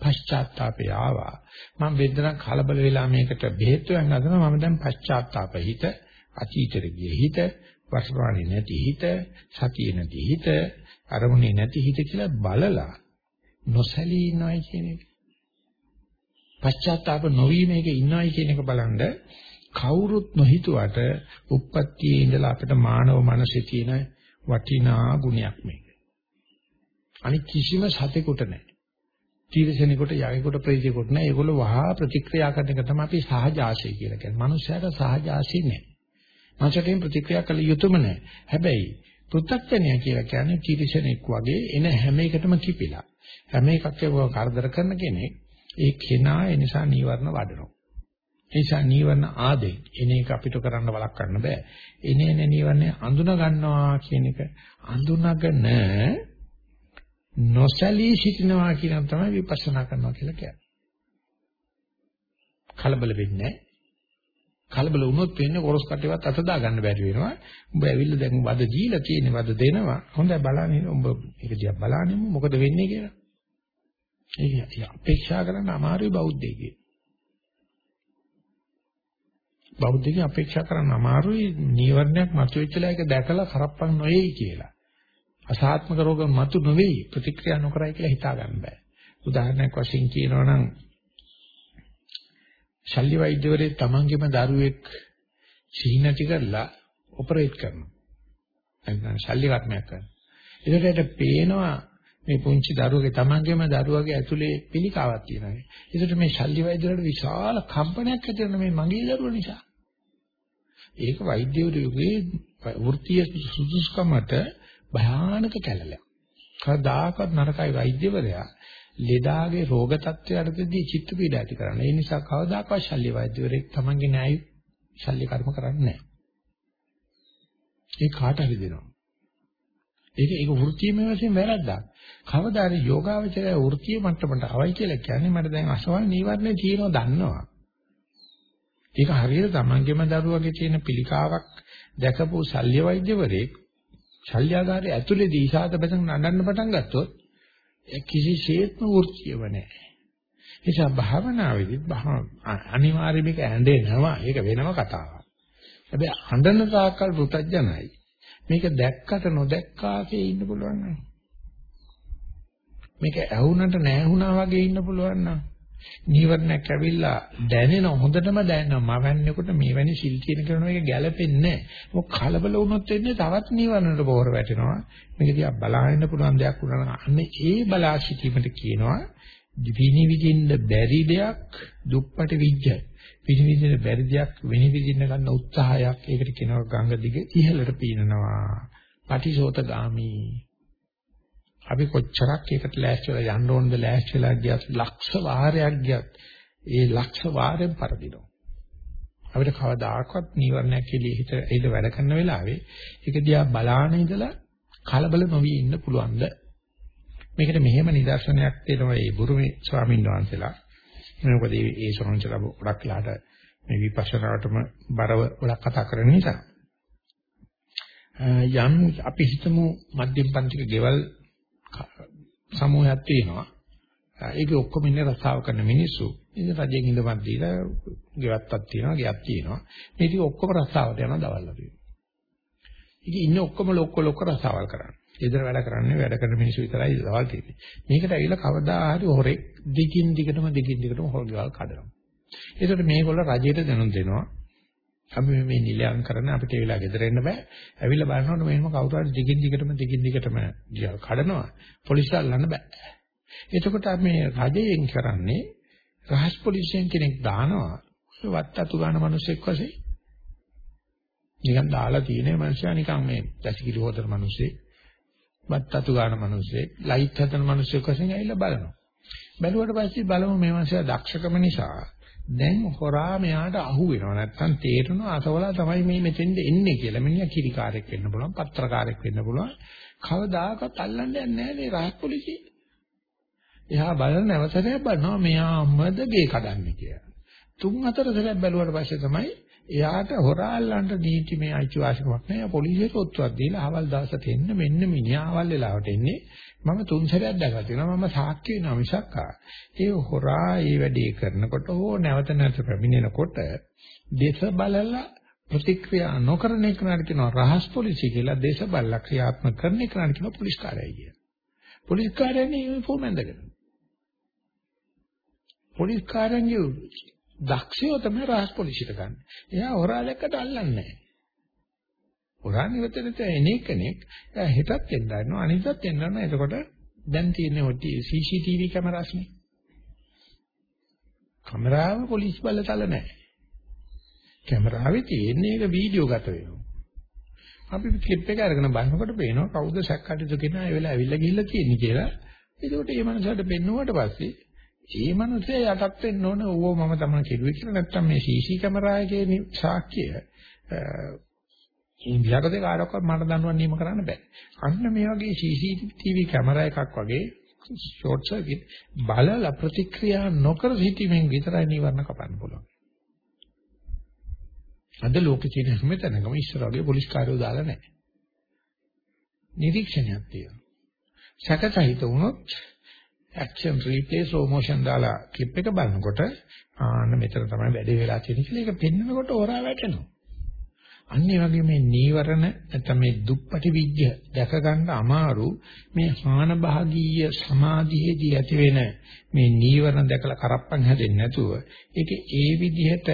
පශ්චාත්තාපය ආවා. මම වේදනා කලබල වෙලා මේකට බෙහෙත් හොයන්න හදනවා. මම දැන් පශ්චාත්තාප හිත අතීතයට ගිය හිත වර්තමානයේ නැති හිත සතියේ නැති හිත අරමුණේ නැති හිත කියලා බලලා නොසැලී ඉන්නවයි කියන එක. පශ්චාත්තාප නොවි මේකේ ඉන්නවයි කියන එක බලන්ද කවුරුත් නොහිතුවට උප්පත්තියේ ඉඳලා අපිට මානව මනසේ තියෙන වටිනා ගුණයක් මේක. අනික කිසිම සතෙකුට නැහැ. තීරසෙනෙකුට යකෙකුට ප්‍රේතෙකුට නැහැ. ඒගොල්ලෝ වහා ප්‍රතික්‍රියා කරන එක තමයි අපි සහජාසය කියලා කියන්නේ. මනුස්සයාට සහජාසී නැහැ. මනුස්සයෙක් ප්‍රතික්‍රියා කළ යුතුම නැහැ. හැබැයි පෘථග්ජනය කියලා කියන්නේ තීරසෙනෙක් වගේ එන හැම එකටම කිපිලා. හැම එකක්ම කරදර කරන කෙනෙක් ඒ කෙනා ඒ නිසා නීවරණ වඩනවා. ඒ නිසා නීවරණ ආදේ එන එක අපිට කරන්න බලක් කරන්න බෑ. එනේ එනේ නීවරණය අඳුන ගන්නවා කියන එක අඳුනගෙන නොසලී සිටිනවා කියන තමයි විපස්සනා කරනවා කියලා කියන්නේ. කලබල වෙන්නේ කලබල වුණොත් වෙන්නේ කොරස් කටේවත් අත දා ගන්න බැරි වෙනවා. උඹ ඇවිල්ලා දැන් වද දීලා තියෙන වද දෙනවා. හොඳයි බලන්න උඹ ඒක දිහා බලන්නේ මොකද වෙන්නේ කියලා. ඒක අපේක්ෂා කරන්න අමාරුයි බෞද්ධයෙක්ගේ. බෞද්ධයෙක් අපේක්ෂා කරන්න අමාරුයි නීවරණයක් මතුවෙච්චලා ඒක දැකලා කරප්පන් නොවේයි කියලා. අසාත්මක රෝග මතු නොවේයි ප්‍රතික්‍රියා නොකරයි කියලා හිතා ගන්න බෑ. උදාහරණයක් වශයෙන් කියනවා නම් ශල්්‍ය වෛද්‍යවරේ තමන්ගේම දරුවෙක් සිහි නැති කරලා ඔපරේට් කරනවා. නැත්නම් ශල්්‍ය කර්මයක් කරනවා. ඒකට පේනවා මේ පුංචි දරුවගේ තමන්ගේම දරුවගේ ඇතුලේ පිළිකාවක් තියෙනවා. ඒකට මේ ශල්්‍ය වෛද්‍යවරට විශාල කම්පනයක් ඇති වෙන මේ මගේ දරුව නිසා. ඒක වෛද්‍යවරුගේ වෘත්තීය සුදුසුකමට භයානක කැලලයක්. කවදාකවත් නරකයි වෛද්‍යවරයා ලෙඩාගේ රෝග තත්ත්වයටදී චිත්ත පීඩ ඇති කරන. ඒ නිසා කවදාකවත් ශල්්‍ය වෛද්‍යවරයෙක් තමන්ගේ න්‍යාය ශල්්‍ය කර්ම කරන්නේ නැහැ. ඒ කාට හරි දෙනවා. ඒක ඒක වෘත්තීයම වශයෙන් වැරද්දක්. කවදාද යෝගාවචරය වෘත්තීය මට්ටමට අවයි කියලා කියන්නේ මට දැන් අසවල් නීවරණේ තියෙනවා දන්නවා. ඒක හරියට තමන්ගේම දරුවගේ තියෙන පිළිකාවක් දැකපු ශල්්‍ය වෛද්‍යවරයෙක් ශල්්‍යාගාරයේ ඇතුලේදී ඊසాత බඳන් නඩන්න පටන් ගත්තොත් ඒ කිසිසේත්ම වෘත්තීයව නැහැ. නිසා භාවනාවේදී අනිවාර්යයෙන් මේක ඇඬෙනවා. ඒක වෙනම කතාවක්. හැබැයි අඬන තාක්කල් පුතඥයි. මේක දැක්කට නොදැක්කා කියලා ඉන්න පුළුවන් නේද? මේක ඇහුනට නැහුණා වගේ ඉන්න පුළුවන් නම් නීවරණයක් ඇවිල්ලා දැනෙන හොඳටම දැනෙනවා මවන්නේකොට මේවැනි සිල් කියන කරන එක ගැළපෙන්නේ නැහැ. මොක කලබල වුණොත් වෙන්නේ තවත් නීවරණවලට බෝර වැටෙනවා. මේක දිහා බලහින්න පුළුවන් දෙයක් වුණා නම් අන්න ඒ බලා සිටීමට කියනවා විනිවිදින්න බැරි දෙයක් දුප්පට විජ්ජයි. විනිවිදින්න බැරි දෙයක් විනිවිදින්න ගන්න උත්සාහයක් ඒකට කියනවා ගංග දිගේ ඉහළට පීනනවා. පටිසෝතගාමි අපි කොච්චරක් ඒකට ලෑස්ති වෙලා යන්න ඕනද ලෑස්ති වෙලා ගියත් ලක්ෂ වාරයක් ගියත් ඒ ලක්ෂ වාරෙන් පරදිනවා. අපිට කවදාකවත් නීවරණයක් කියලා හිත ඒක වැඩ කරන වෙලාවේ ඒක දිහා බලාන ඉඳලා කලබල නොවි ඉන්න පුළුවන්ද? මේකට මෙහෙම නිදර්ශනයක් දෙනවා මේ බුරුමේ ස්වාමීන් වහන්සේලා. මොකද මේ ස්වාමීන් වහන්සේලා ගොඩක් ලාට මේ විපස්සනාටම බරව ගොඩක් කතා කරන නිසා. යම් අපි හිතමු මධ්‍යම පන්තික ගෙවල් සමූහයක් තියෙනවා. ඒක ඔක්කොම ඉන්නේ රස්සාව කරන මිනිස්සු. ඉතින් රජෙන් ඉඳපන් දීලා ගෙවත්තක් තියෙනවා, ගෙයක් තියෙනවා. මේ ටික ඔක්කොම රස්සාවට යනවා දවල්ලා තියෙනවා. ඉතින් ඉන්නේ ඔක්කොම ලොක්ක ලොක්ක රස්සාවල් කරන්නේ. ඊදර වැඩ කරන්නේ වැඩ කරන මිනිස්සු විතරයි දවල් තියෙන්නේ. මේකට ඇවිල්ලා කවදා හරි හොරෙක් දිගින් දිගටම දිගින් දිගටම හොරගල් කඩනවා. ඒකට මේගොල්ල රජයට දැනුම් දෙනවා. අපි මේ නිලයන් කරන අපිට ඒ වෙලාව ගෙදර එන්න බෑ. ඇවිල්ලා බලනකොට මෙහෙම කවුරු හරි දිගින් දිගටම දිගින් දිගටම කඩනවා. පොලිසිය අල්ලන්න බෑ. එතකොට මේ රජයෙන් කරන්නේ රහස් පොලිසියෙන් කෙනෙක් දානවා. වත්තතු ගන්න මිනිස්සෙක් වශයෙන්. නිකන් දාලා තියෙන මනුස්සයා නිකන් මේ දැසිකිලි හොදන මිනිස්සේ. වත්තතු ගන්න මිනිස්සේ, ලයිට් හදන මිනිස්සෙක් වශයෙන් ඇවිල්ලා බලනවා. බැලුවට පස්සේ බලමු මේ මිනිස්සයා දක්ෂකම නිසා දැන් හොරා මෙයාට අහු වෙනවා නැත්තම් තේරෙනවා අසවලා තමයි මේ මෙතෙන්ද එන්නේ කියලා. මිනිහා කිරිකාරයෙක් වෙන්න පුළුවන්, පත්‍රකාරයෙක් වෙන්න පුළුවන්. කවදාකවත් අල්ලන්න යන්නේ නැහැ නේ රහස් පොලිසිය. එහා බලන නැවතරයක් බලනවා මෙයාමද ගේ කඩන්නේ කියලා. තුන් හතර සැරයක් බැලුවට පස්සේ තමයි එයාට හොරා අල්ලන්න නීතිමය අයිතිවාසිකමක් නැහැ. පොලිසියට ඔත්තුවක් දීලා අවල් දවසට එන්න මෙන්න මිනිහා අවල් වෙලාවට එන්නේ. මම තුන් සැරයක් දැකලා තියෙනවා. මම සාක්ෂි වෙනවා මිසක් ඒ හොරා ඒ වැඩේ කරනකොට හෝ නැවත නැවත පැමිණෙනකොට දේශ බලලා ප්‍රතික්‍රියා නොකරන එකට කියනවා රහස් පොලිසිය කියලා දේශ බලලා ක්‍රියාත්මක කරන එකට කියනවා පොලිස් කාර්යය කියලා. පොලිස් කාර්යනේ යුනිෆෝම් ඇඳගෙන. පොලිස් කාර්යන්ගේ දක්ෂයෝ තමයි රහස් පොලිසියට ගන්න. එයා හොරා දැක්කට අල්ලන්නේ නැහැ. හොරා නිවතට එන කෙනෙක් හෙටත් එන්න ගන්නවා අනිද්දාත් එන්න ගන්නවා. එතකොට දැන් තියෙන්නේ ඔටි CCTV කැමරාස්නේ. කැමරාව පොලිස් බලතල නැහැ. කැමරාවේ තියෙන්නේ ඒක වීඩියෝ ගත වෙනවා. අපි ක්ලිප් එක අරගෙන බලනකොට පේනවා කවුද සැකකටයුතු කෙනා ඒ වෙලාව ඇවිල්ලා ගිහිල්ලා තියෙන්නේ කියලා. ඒකට මේ මනසට පෙන්නුවාට පස්සේ ඒ මනුස්සයා යටත් වෙන්න ඕන ඕව මම තමයි කිව්වේ කියලා නැත්තම් මේ CC කැමරාවේ සාක්ෂිය ඉන්දියාවට කාටවත් මට දඬුවම් නියම කරන්න බෑ. අන්න මේ වගේ CCTV කැමරා එකක් වගේ ෂෝට් සර්කිට් බලලා ප්‍රතික්‍රියා නොකර සිටීමෙන් විතරයි නිවර්ණ කපන්න පුළුවන්. අද ලෝකේ තියෙන හැම තැනකම ඉස්සර වගේ පොලිස් කාර්යෝ දාලා නැහැ. නිරීක්ෂණයක් තියෙනවා. සැකසහිත වුණොත් action replay slow motion දාලා clip එක බලනකොට ආන්න මෙතන තමයි වැඩේ වෙලා තියෙන්නේ කියලා ඒක පෙන්නකොට හොරා වැටෙනවා. අන්න ඒ වගේ මේ නීවරණ නැත්නම් මේ දුප්පටි විද්‍ය දැක ගන්න අමාරු මේ හාන භාගීය සමාධියේදී ඇති වෙන මේ නීවරණ දැකලා කරප්පන් හැදෙන්නේ නැතුව ඒක ඒ විදිහට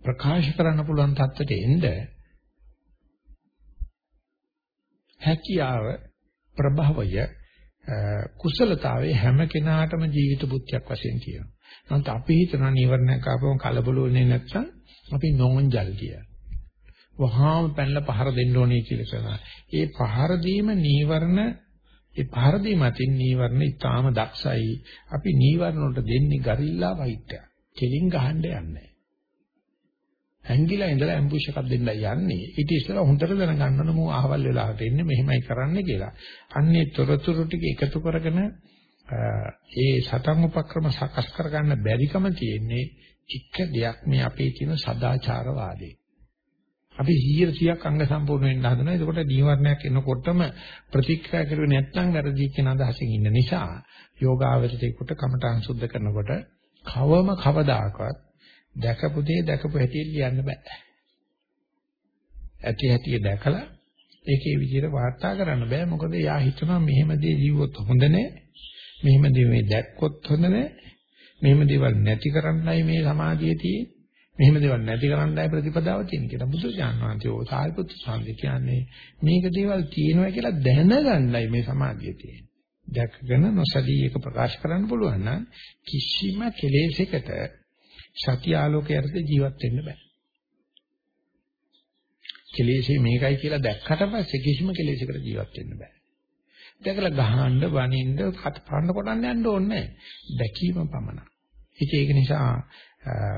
ප්‍රකාශ කරන්න පුළුවන් තත්ත්වයට එන්න හැකියාව ප්‍රභවය කුසලතාවේ හැම කෙනාටම ජීවිත බුද්ධියක් වශයෙන් තියෙනවා. නමුත් අපි හිතන නීවරණයක් ආපුවම කලබල වෙන්නේ නැත්නම් අපි නෝන්ජල් කියලා. වහාම පැනලා පහර දෙන්න ඕනේ කියලා කරනවා. ඒ පහර දීම නීවරණ ඒ පහර දීම අතින් නීවරණ ඊටාම දක්ෂයි. අපි නීවරණ වලට දෙන්නේ ගරිල්ලා වයිට්ට. කෙලින් ගහන්න යන්නේ. ඇංගිලා ඉඳලා ඇම්බුෂ් එකක් දෙන්නයි යන්නේ. ඊට ඉස්සෙල්ලා හොඳට දැනගන්න ඕන මෝ අහවල් වෙලාවට එන්නේ මෙහෙමයි කරන්න කියලා. අන්නේ තොරතුරු ටික එකතු කරගෙන ඒ සතන් උපක්‍රම සකස් කරගන්න බැරිකම තියෙන්නේ එක දෙයක් මේ අපේ තියෙන සදාචාරවාදී. අපි 100ක් අංග සම්පූර්ණ වෙන්න හදනවා. එතකොට නීවරණයක් එනකොටම ප්‍රතික්‍රියා කරුවේ නැත්නම් වැරදි කියන අදහසින් ඉන්න නිසා යෝගාවචරයේකට කමඨං සුද්ධ කරනකොට කවම කවදාකවත් දැකපු දේ දැකපු හැටි ලියන්න බෑ. ඇති හැටි දැකලා ඒකේ විදිහට වාර්තා කරන්න බෑ. මොකද යා හිතනවා මෙහෙම දේ ලියුවොත් හොඳ නෑ. මෙහෙම දේ මේ දැක්කොත් හොඳ නෑ. මෙහෙම දේවල් නැති කරන්නයි මේ සමාධිය තියෙන්නේ. මෙහෙම දේවල් නැති කරන්නයි ප්‍රතිපදාව තියෙන කියලා බුදු දානවන්තයෝ සාරිපුත්‍ර සාන්ති කියන්නේ මේක දේවල් තියෙනවා කියලා දැනගන්නයි මේ සමාධිය තියෙන්නේ. දැකගෙන නොසලී ඒක ප්‍රකාශ කරන්න පුළුවන් නම් කිසිම කෙලෙසයකට සත්‍ය ආලෝකයට ජීවත් වෙන්න බෑ. කෙලෙසේ මේකයි කියලා දැක්කට පස්සේ කිසිම කෙලෙසයකට ජීවත් වෙන්න බෑ. දැකලා ගහන්න, වනින්න, කට පාන්න කොටන්න යන්න ඕනේ නැහැ. දැකීම පමණයි. ඒක නිසා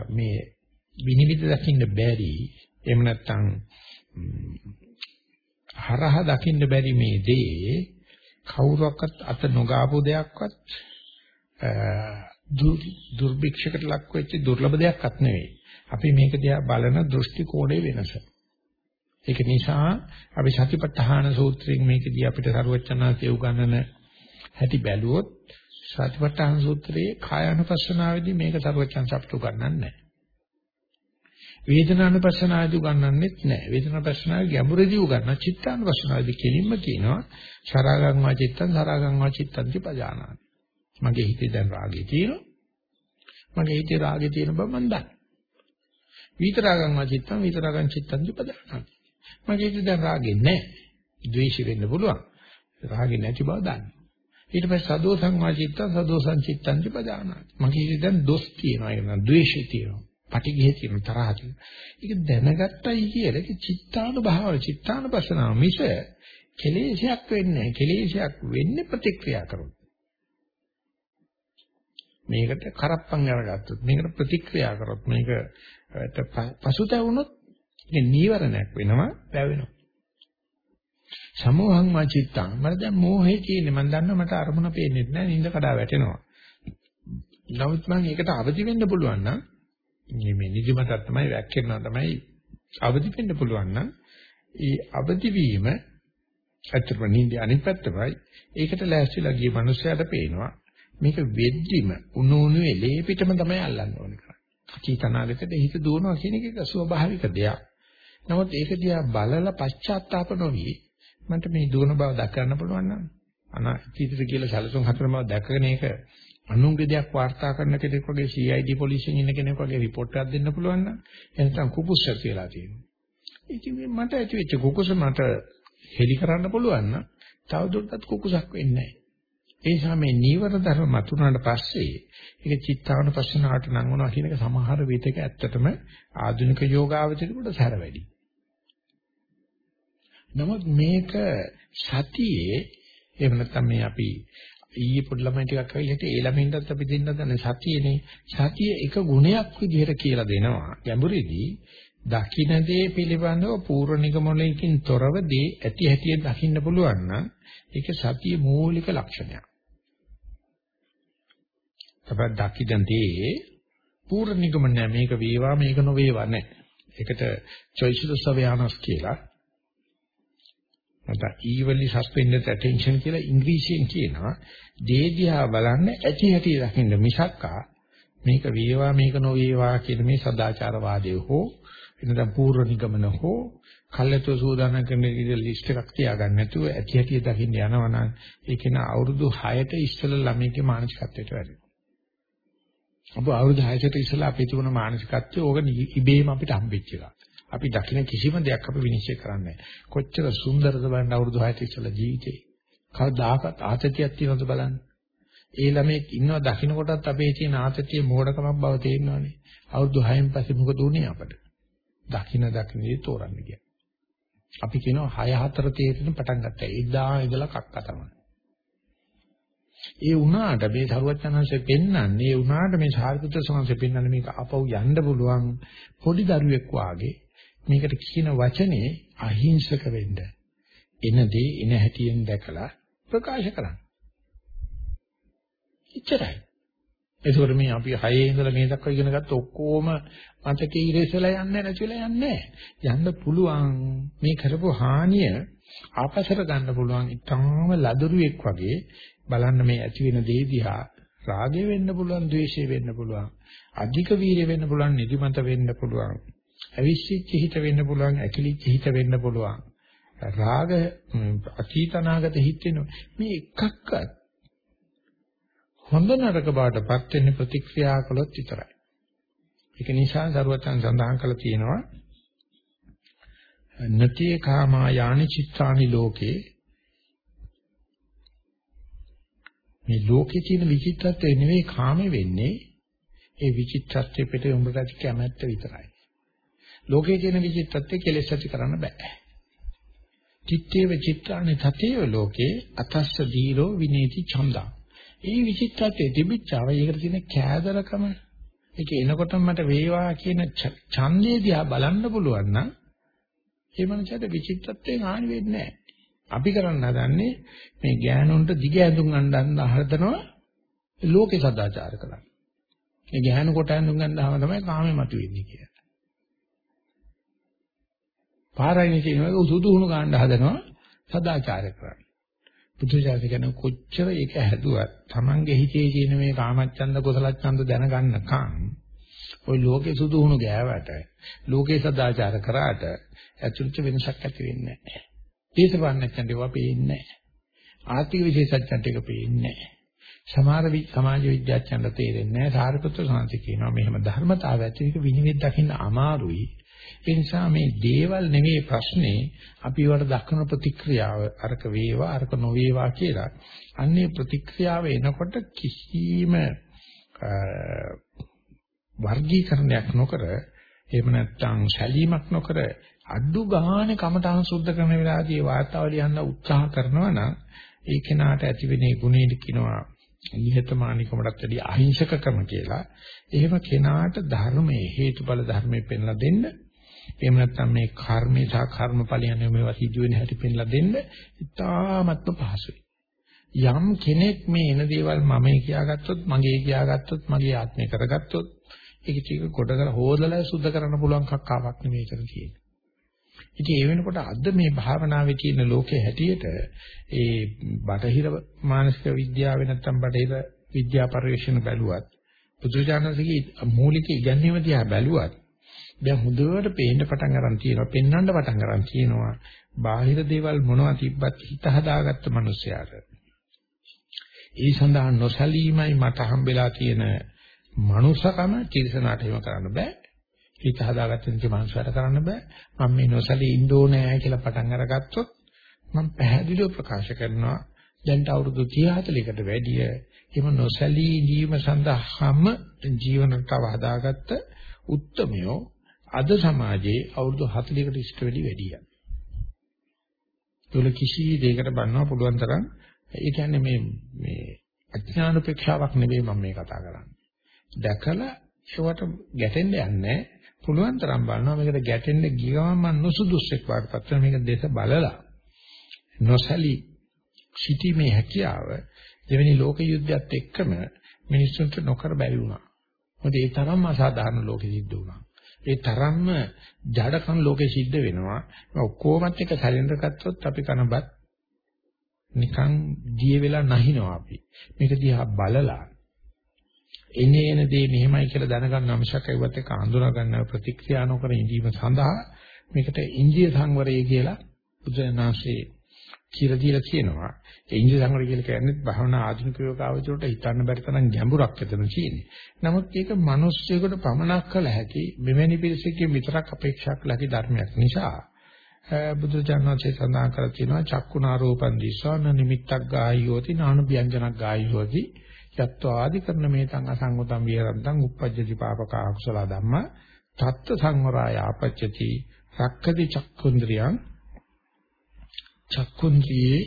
මේ විනිවිද දකින්න බැරි එහෙම නැත්නම් හරහ දකින්න බැරි මේ දේ කවුරක්වත් අත නොගාපු දෙයක්වත් දුර්භික්ෂකට ලක් වෙච්ච දුර්ලභ දෙයක්වත් නෙවෙයි. අපි මේක දිහා බලන දෘෂ්ටි කෝණයේ වෙනස. ඒක නිසා අපි සතිපට්ඨාන සූත්‍රයෙන් මේකදී අපිට සරුවචනාංශය උගන්වන හැටි බැලුවොත් සතිපට්ඨාන සූත්‍රයේ කායानुපස්සනාවේදී මේක සරුවචනාංශ අපිට උගන්වන්නේ නැහැ. වේදනානුපස්සනාවේදී උගන්වන්නෙත් නැහැ. වේදනානුපස්සනාවේ ගැඹුරදී උගන්වන චිත්තානුපස්සනාවේදී කෙලින්ම කියනවා සරාගං වා චිත්තං සරාගං වා චිත්තං චපජානාති. මගේ හිතේ දැන් රාගය තියෙනවා. මගේ හිතේ රාගය තියෙන බව මම දන්නවා. විතරාගං වාචිත්තං විතරාගං චිත්තං උපදානං. මගේ හිතේ දැන් රාගෙ නැහැ. ද්වේෂෙ වෙන්න පුළුවන්. රාගෙ නැති බව දන්නවා. ඊට පස්සේ සදෝසං වාචිත්තං සදෝසං චිත්තං උපදානං. මගේ හිතේ දැන් දොස් තියෙනවා. ඒක නම් ද්වේෂය තියෙනවා. පටිඝය තියෙනවා තරහ තියෙනවා. ඒක දැනගත්තයි කියලා ඒක චිත්තානුභාව චිත්තානුපස්සනාව මිස කෙලේශයක් වෙන්නේ නැහැ. කෙලේශයක් වෙන්නේ ප්‍රතික්‍රියා කරොත්. මේකට කරප්පම් අරගත්තොත් මේකට ප්‍රතික්‍රියා කරොත් මේකට පසුතැවුනොත් මේ නීවරණයක් වෙනවා වැවෙනවා. සමෝහං වාචිත්තං මම දැන් මෝහේ කියන්නේ මම දන්නවා මට අරමුණ පේන්නේ නැහැ නින්ද කඩා වැටෙනවා. නමුත් මම ඒකට අවදි වෙන්න පුළුවන් නම් මේ නිදිමතක් තමයි වැක්කෙනවා තමයි අවදි වෙන්න පුළුවන් නම් ඒ අවදි වීම ඇත්තටම නින්ද අනිත් පැත්තමයි. ඒකට ලෑස්තිලා ගිය මනුස්සයාට පේනවා. මේක වෙද්දිම උණු උණුවේ ලේ පිටම තමයි අල්ලන්න ඕනේ කරන්නේ. අතීතනාගතේ හිත දුවනවා කියන එක ස්වභාවික දෙයක්. නමුත් ඒක දිහා බලලා පශ්චාත්තාප නොවි මන්ට මේ දුවන බව දක්වන්න පුළුවන් නම් අනාගතයට කියලා සැලසුම් හතරම බව දැකගෙන ඒක අනුන්ගේ දෙයක් වාර්තා කරන කෙනෙක් වගේ CID පොලිසියෙන් ඉන්න කෙනෙක් වගේ රිපෝට් එකක් දෙන්න පුළුවන් නම් එනසම් කුකුස්ස කියලා තියෙනවා. ඉතින් මට ඇති වෙච්ච කුකුස මට හෙලි කරන්න පුළුවන් නම් තවදුරටත් කුකුසක් වෙන්නේ නැහැ. ඒ නිසා මේ නීවර ධර්ම මතුනාට පස්සේ ඒක චිත්තානුපස්සනාවට නම් වුණා කියන එක සමහර විටක ඇත්තටම ආධුනික යෝගාවචරයට සැර වැඩි. නමුත් මේක සතියේ එහෙම නැත්නම් මේ අපි ඊයේ පොඩි ළමයි ටිකක් ඇවිල්ලා හිටියේ ඒ ළමයින්ටත් අපි දෙන්න දන්නේ සතියනේ සතිය එක ගුණයක් විදිහට කියලා දෙනවා ගැඹුරේදී දකින්න දේ පිළිබඳව පූර්ව නිගමනයකින් තොරව දේ ඇති හැටියෙන් දකින්න පුළුවන් නම් ඒක සතියේ මූලික ලක්ෂණයක්. අපිට දකිදන්තේ පූර්ණ නිගමනය මේක වේවා මේක නොවේවා නැහැ. ඒකට choiceless awareness කියලා නැත්නම් evenly suspended attention කියලා ඉංග්‍රීසියෙන් කියනවා. දේ දිහා බලන්න ඇති හැටි දකින්න මිසක්කා මේක වේවා මේක නොවේවා කියන මේ සදාචාරවාදය හෝ එනනම් පූර්ව නිගමන හෝ කල්යතු සූදානම් කරන ලිස්ට් එකක් තියාගන්න නැතුව ඇති හැටි දකින්න යනවා නම් ඒක න අවුරුදු 6ට ඉස්සෙල්ලා ළමයිගේ මානසිකත්වයට වැඩි. අප අවුරුදු 6ට ඉස්සෙල්ලා අපි තිබුණ මානසිකත්වය ඕක ඉබේම අපිට හම්බෙච්ච එකක්. අපි දකින්න කිසිම දෙයක් අපි විනිශ්චය කරන්නේ කොච්චර සුන්දරද බලන්න අවුරුදු 6ට ඉස්සෙල්ලා ජීවිතේ. කවදාකවත් ආතතියක් තියෙනවද බලන්න. ඒ ළමෙක් ඉන්නව දකින්න කොටත් අපේ තියෙන ආතතිය මෝඩකමක් බව තේරෙනවානේ. අවුරුදු 6න් පස්සේ මොකද උනේ අපට? දකින්න දකින්නේ තෝරන්න කියන්නේ. අපි කියනවා 6 4 තේරෙන පටන් ගත්තා. එදා ඉඳලා කක්ක තමයි. ඒ වුණාට මේ සරුවචනංශය පෙන්වන්නේ ඒ වුණාට මේ සාරිපුත්‍ර සංඝසේ පෙන්වන්නේ මේක අපව යන්න පුළුවන් පොඩි දරුවෙක් වාගේ මේකට කියන වචනේ අහිංසක වෙන්න. එන දේ එන හැටියෙන් දැකලා ප්‍රකාශ කරන්න. ඉච්චරයි. ඒකෝර මේ අපි 6 ඉඳලා මේ දක්වා ඉගෙන ගත්ත ඔක්කොම මතකේ ඉරේසලා යන්නේ නැතිලා යන්නේ යන්න පුළුවන් මේ කරපු හානිය ආපසට ගන්න පුළුවන් ඊටාම ලදරුවෙක් වගේ බලන්න මේ ඇති වෙන දේ දිහා රාගය වෙන්න පුළුවන් ද්වේෂය වෙන්න පුළුවන් අධික වීර්ය වෙන්න පුළුවන් නිදිමත වෙන්න පුළුවන් අවිශ්චිත හිත වෙන්න පුළුවන් ඇකිලිච්ච හිත වෙන්න පුළුවන් රාග අතීතනාගත හිත වෙන මේ එකක්වත් හොඳ නරක බාටපත් වෙන්නේ ප්‍රතික්‍රියා කළොත් විතරයි. ඒක නිසා සරුවචන් සඳහන් කළා තියෙනවා නතිය කාමා යානි චිත්තානි ලෝකේ මේ ලෝකේ තියෙන විචිත්තත්වය නෙවෙයි කාමේ වෙන්නේ ඒ විචිත්තත්වයේ පිට උඹට ඇති කැමැත්ත විතරයි. ලෝකේ තියෙන විචිත්තත්වය කෙලෙස් ඇති කරන්න බෑ. චිත්තේව චිත්තානි තතේව ලෝකේ අතස්ස දීරෝ විනේති ඡන්දා ඒ විචිත්තත්වයේ තිබිච්චාව ඒකට තියෙන කෑදරකම ඒක එනකොටම මට වේවා කියන ඡන්දේ දිහා බලන්න පුළුවන් නම් ඒ මනසට විචිත්තත්වයෙන් හානි වෙන්නේ නැහැ. අපි කරන්න හදන්නේ මේ ගෑනුන්ට දිග ඇඳුම් අඳින්න හදනවා ලෝකේ සදාචාර කරන්නේ. මේ ගෑනු කොට ඇඳුම් ගන්නාම තමයි කාමේ මතුවෙන්නේ කියලා. පාරයින් කියනවා සුදු හුණු ගන්න හදනවා සදාචාර කරන්නේ. බුදුසසුන කියන කොච්චර ඒක හැදුවත් Tamange හිතේ තියෙන මේ කාමච්ඡන්ද කුසලච්ඡන්ද දැනගන්නකම් ওই ලෝකේ සුදුහුණු ගෑවට ලෝකේ සදාචාර කරාට ඇතුළත වෙනසක් ඇති වෙන්නේ නැහැ. දේශපාලනඥයන්ට ඒවා පේන්නේ නැහැ. ආර්ථික විශේෂඥයන්ට ඒක පේන්නේ නැහැ. සමහර සමාජ විද්‍යාඥයන්ට තේරෙන්නේ නැහැ. සාරිපුත්‍ර සාන්ති කියනවා මෙහෙම ධර්මතාවය ඇති එක විනිවිද දකින්න අමාරුයි. ඒ නිසා මේ දේවල් නෙවෙයි ප්‍රශ්නේ අපි වල දක්වන ප්‍රතික්‍රියාව අරක වේවා අරක නොවේවා කියලා. අන්නේ ප්‍රතික්‍රියාව එනකොට කිසිම වර්ගීකරණයක් නොකර එහෙම නැත්නම් සැලීමක් නොකර අඩු ගානේ කමඨාන් සුද්ධ කරන වෙලාවදී වාතාව ලියන්න උත්සාහ කරනවා නම් ඒ කෙනාට ඇතිවෙන ගුණෙට කියනවා නිහතමානීකමටත් වැඩිය අහිංසකකම කියලා. එහෙම කෙනාට ධර්මයේ හේතුඵල ධර්මයේ පෙන්ලා දෙන්න එහෙම නැත්නම් මේ කර්මේ සහ කර්මඵලයන් මේවා සිදු වෙන හැටි පෙන්ලා දෙන්න ඉතාමත්ම පහසුයි. යම් කෙනෙක් මේ එන දේවල් මමයි කියාගත්තොත් මගේ කියාගත්තොත් මගේ ආත්මය කරගත්තොත් ඒක ටික කොට කර හොදලා සුද්ධ කරන්න පුළුවන් කක්කාවක් නෙමෙයි කරන් තියෙන්නේ. ඉතින් ඒ වෙනකොට අද මේ භාවනාවේ තියෙන ලෝකයේ හැටියට ඒ බටහිර මානසික විද්‍යාවේ නැත්නම් බටහිර විද්‍යා පරිශ්‍රණ බැලුවත් බුදුජානකගේ මූලික ඉගැන්වීම දිහා බැලුවත් දැන් හොඳට පේන්න පටන් අරන් තියෙනවා පෙන්වන්න පටන් අරන් තියෙනවා බාහිර දේවල් මොනවා තිබ්බත් හිත හදාගත්ත මිනිසයාට ඒ සඳහා නොසලීමයි මට හම්බෙලා තියෙන මනුසකම තිරසනාට එහෙම කරන්න බෑ. හිත හදාගත්ත නික මනුසයාට කරන්න බෑ මම මේ නොසලී ඉන්න ඕනේ කියලා පටන් අරගත්තොත් මම පැහැදිලිව ප්‍රකාශ කරනවා දැන් අවුරුදු 30 40කට වැඩිය එහෙම නොසලී ඉඳීම සඳහාම ජීවනතාව හදාගත්ත උත්මයෝ අද සමාජයේ අවුරුදු 40කට ඉස්ට වැඩි වැඩියි. ඒවල කිසි දෙයකට බannව පුළුවන් තරම් ඒ කියන්නේ මේ මේ අඥාන උපේක්ෂාවක් නෙවෙයි මම මේ කතා කරන්නේ. දැකලා ඒවට ගැටෙන්න යන්නේ පුළුවන් තරම් බලනවා මේකට ගැටෙන්න ගිය ගමන් මම නුසුදුස්සෙක් වඩපත් වෙන මේක දේශ බලලා නොසලී සිටීමේ හැකියාව දෙවෙනි ලෝක යුද්ධයත් එක්කම මිනිස්සුන්ට නොකර බැරි වුණා. මොකද ඒ තරම්ම අසාධාරණ ලෝකෙ සිද්ධ වුණා. ඒ තරම්ම ජඩකම් ලෝකෙ සිද්ධ වෙනවා. ඔක්කොමත් එක සැලෙන්ඩර් ගත්තොත් අපි කනබත් නිකන් දිය වෙලා නැහිනවා අපි. මේක දිහා බලලා එනේ එන දේ මෙහෙමයි කියලා දැනගන්න අවශ්‍යක ඒවත් එක අඳුනා ගන්න ප්‍රතික්‍රියා නොකර ඉඳීම සඳහා මේකට ඉන්දිය සංවරය කියලා බුදුනාසේ කියලා දීලා කියනවා. ඒ ඉන්දිය සංවරය කියලා කියන්නේ භවනා ආධුනික යෝගාවචරයට හිතන්න බැරි තරම් ගැඹුරක් ඇතන තියෙන්නේ. නමුත් ඒක මිනිස්සුයෙකුට පමනක් කළ හැකි මෙවැනි පිරිසකින් විතරක් අපේක්ෂා කළ හැකි ධර්මයක් නිසා බුදුචානන්සේ සඳහන් කර තියෙනවා චක්කුණා රූපං දිස්සන නිමිත්තක් ගායියෝති නාන ව්‍යංජනක් ගායියෝති යත්වා ආදි කරන මේතං අසංගතං විහෙරන්තං uppajjati papaka akusala dhamma tatta සංවරාය ආපච්චති රක්කති චක්කුන්ද්‍රියං චක්කුන්ද්‍රියේ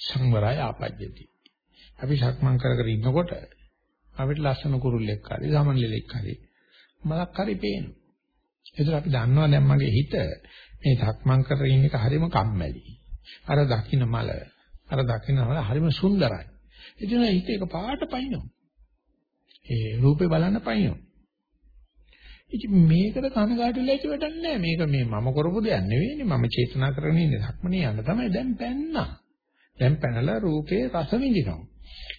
සංවරාය ආපච්චති අපි සක්මන් කර කර ඉන්නකොට අපිට ලස්සන කුරුල්ලෙක් හරි සමනලෙක් හරි මලක් හරි පේනවා. ඒතර අපි දන්නවා දැන් මගේ හිත මේ සක්මන් කරගෙන ඉන්න එක හරිම කම්මැලි. අර දකින්න මල අර දකින්න මල හරිම සුන්දරයි. ඉතින් හිත එක පාට පයින්නවා. ඒ රූපේ බලන්න පයින්නවා. ඉතින් මේකට කනගාටු වෙලා ඉති වැඩක් නැහැ. මේක මේ මම කරපු දෙයක් නෙවෙයිනේ. මම චේතනා කරගෙන ඉන්නේ ධක්මනේ යන්න තමයි දැන් පැන්නා. දැන් පැනලා රූපේ රස විඳිනවා.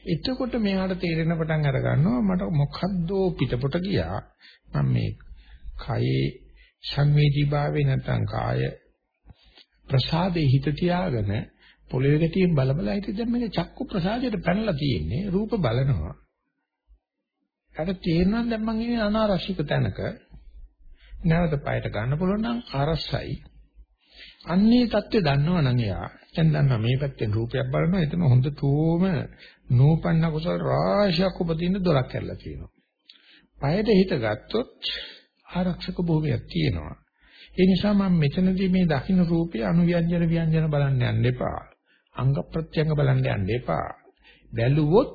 එතකොට මෙයාට තේරෙන පටන් අර ගන්නවා මට මොකද්දෝ පිටපොට ගියා. මම මේ කයේ සංවේදීභාවේ නැත්නම් කාය ප්‍රසාදේ හිත තියාගෙන පොළවේ ගැටියෙන් බලබලා හිටිය දැන් මේක චක්කු ප්‍රසාදයට පැනලා තියෙන්නේ රූප බලනවා. අර තේරෙනවා දැන් මං ඉන්නේ අනාරක්ෂිත තැනක. නැවත পায়ට ගන්න පුළුවන් නම් ආරස්සයි. අන්නේ தත්ත්වය දන්නවා නම් එයා දැන් දන්නවා මේ පැත්තෙන් රූපයක් බලනවා එතන හොඳටම නූපන්න කුසල රාශියක් උපදින්න දොරක් ඇරලා තියෙනවා. পায়ට හිත ගත්තොත් ආරක්ෂක භූමියක් තියෙනවා. ඒ නිසා මම මෙතනදී මේ දකින්න රූපේ අනුව්‍යංජන ව්‍යංජන බලන්න යන්න එපා. අංග ප්‍රත්‍යංග බලන්න යන්න එපා. බැලුවොත්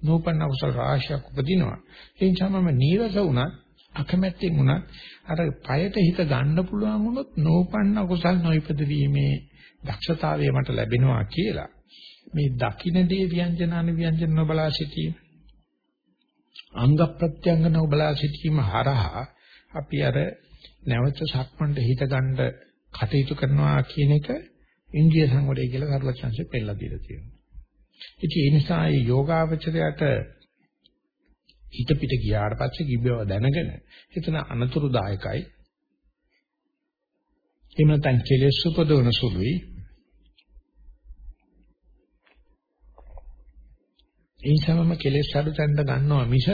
නූපන්න කුසල රාශියක් උපදිනවා. ඒ නිසා මම නීරස වුණත් අකමැත්තෙන් වුණත් අර পায়ට හිත ගන්න පුළුවන් වුණොත් නූපන්න කුසල නොයිපද වීමේ දක්ෂතාවය මට ලැබෙනවා කියලා. මේ දකින්නේ ව්‍යංජනාන ව්‍යංජන නොබලා සිටීම අංග ප්‍රත්‍යංග නොබලා සිටීම හරහා අපි අර නැවත සක්මන්ට හිත ගන්න කටයුතු කරනවා කියන එක ඉන්ද්‍රිය සංවරය කියලා කරුවචන්සේ පෙන්නලා දීලා තියෙනවා. ඉතින් ඒ නිසා මේ යෝගාවචරයට හිත පිට ගියාට පස්සේ කිව්වව දැනගෙන එතන අනතුරුදායකයි. එහෙම නැත්නම් කෙලෙස් උපදවන සුළුයි. ඒ නිසාම කෙලෙස් අඩු තැන්න ගන්නවා මිස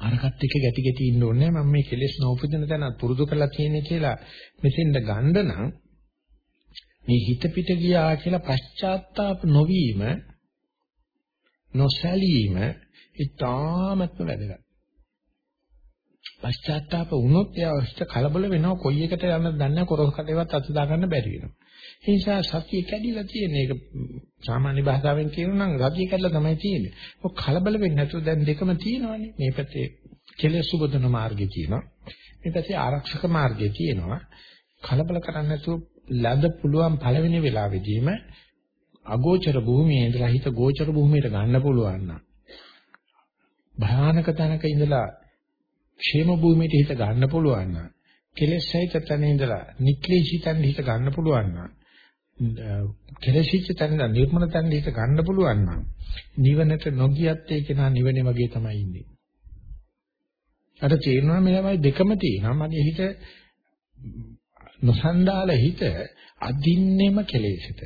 අරකට එක ගැටි ගැටි ඉන්න ඕනේ මම මේ කෙලෙස් නෝපදින තැන පුරුදු කරලා තියෙන්නේ කියලා මෙතෙන්ද ගන්න නම් මේ හිත පිට ගියා කියලා පශ්චාත්තාප නොවීම නොසැලීම ඉතාමත්ම වැදගත්. පශ්චාත්තාප වුණොත් එයා අවශ්‍ය කලබල වෙනවා කොයි එකට යන්නද දන්නේ කොරස් කටේවත් අත දාගන්න බැරි වෙනවා. ඒ නිසා සතිය කැඩිලා තියෙන එක සාමාන්‍ය භාෂාවෙන් කියනවා නම් සතිය කැඩලා තමයි තියෙන්නේ. ඔක් කලබල වෙන්නේ නැතුව දැන් දෙකම තියෙනවානේ. මේ පැත්තේ කෙලෙස් සුබදන මාර්ගය තියෙනවා. මේ පැත්තේ ආරක්ෂක මාර්ගය තියෙනවා. කලබල කරන්නේ නැතුව ලද පුළුවන් පළවෙනි වෙලාවෙදීම අගෝචර භූමියේ ඉඳලා හිත ගෝචර භූමියට ගන්න පුළුවන් නම් භයානක තැනක ඉඳලා ക്ഷേම භූමියට හිත ගන්න පුළුවන් නම් කෙලෙස් සහිත තැන ඉඳලා නික්ලේශී තැන හිත ගන්න පුළුවන් නම් කෙලෙසිච්ච තැන ඉඳලා නිර්මල තැන හිත ගන්න පුළුවන් නම් නිවනට නොගියත් ඒක නා නිවනේ වගේ තමයි ඉන්නේ. අර තේරෙනවා මේ ළමයි දෙකම තියෙනවා. මගේ හිත නොසන්ඩාල හිත අදින්නෙම කෙලෙසිත.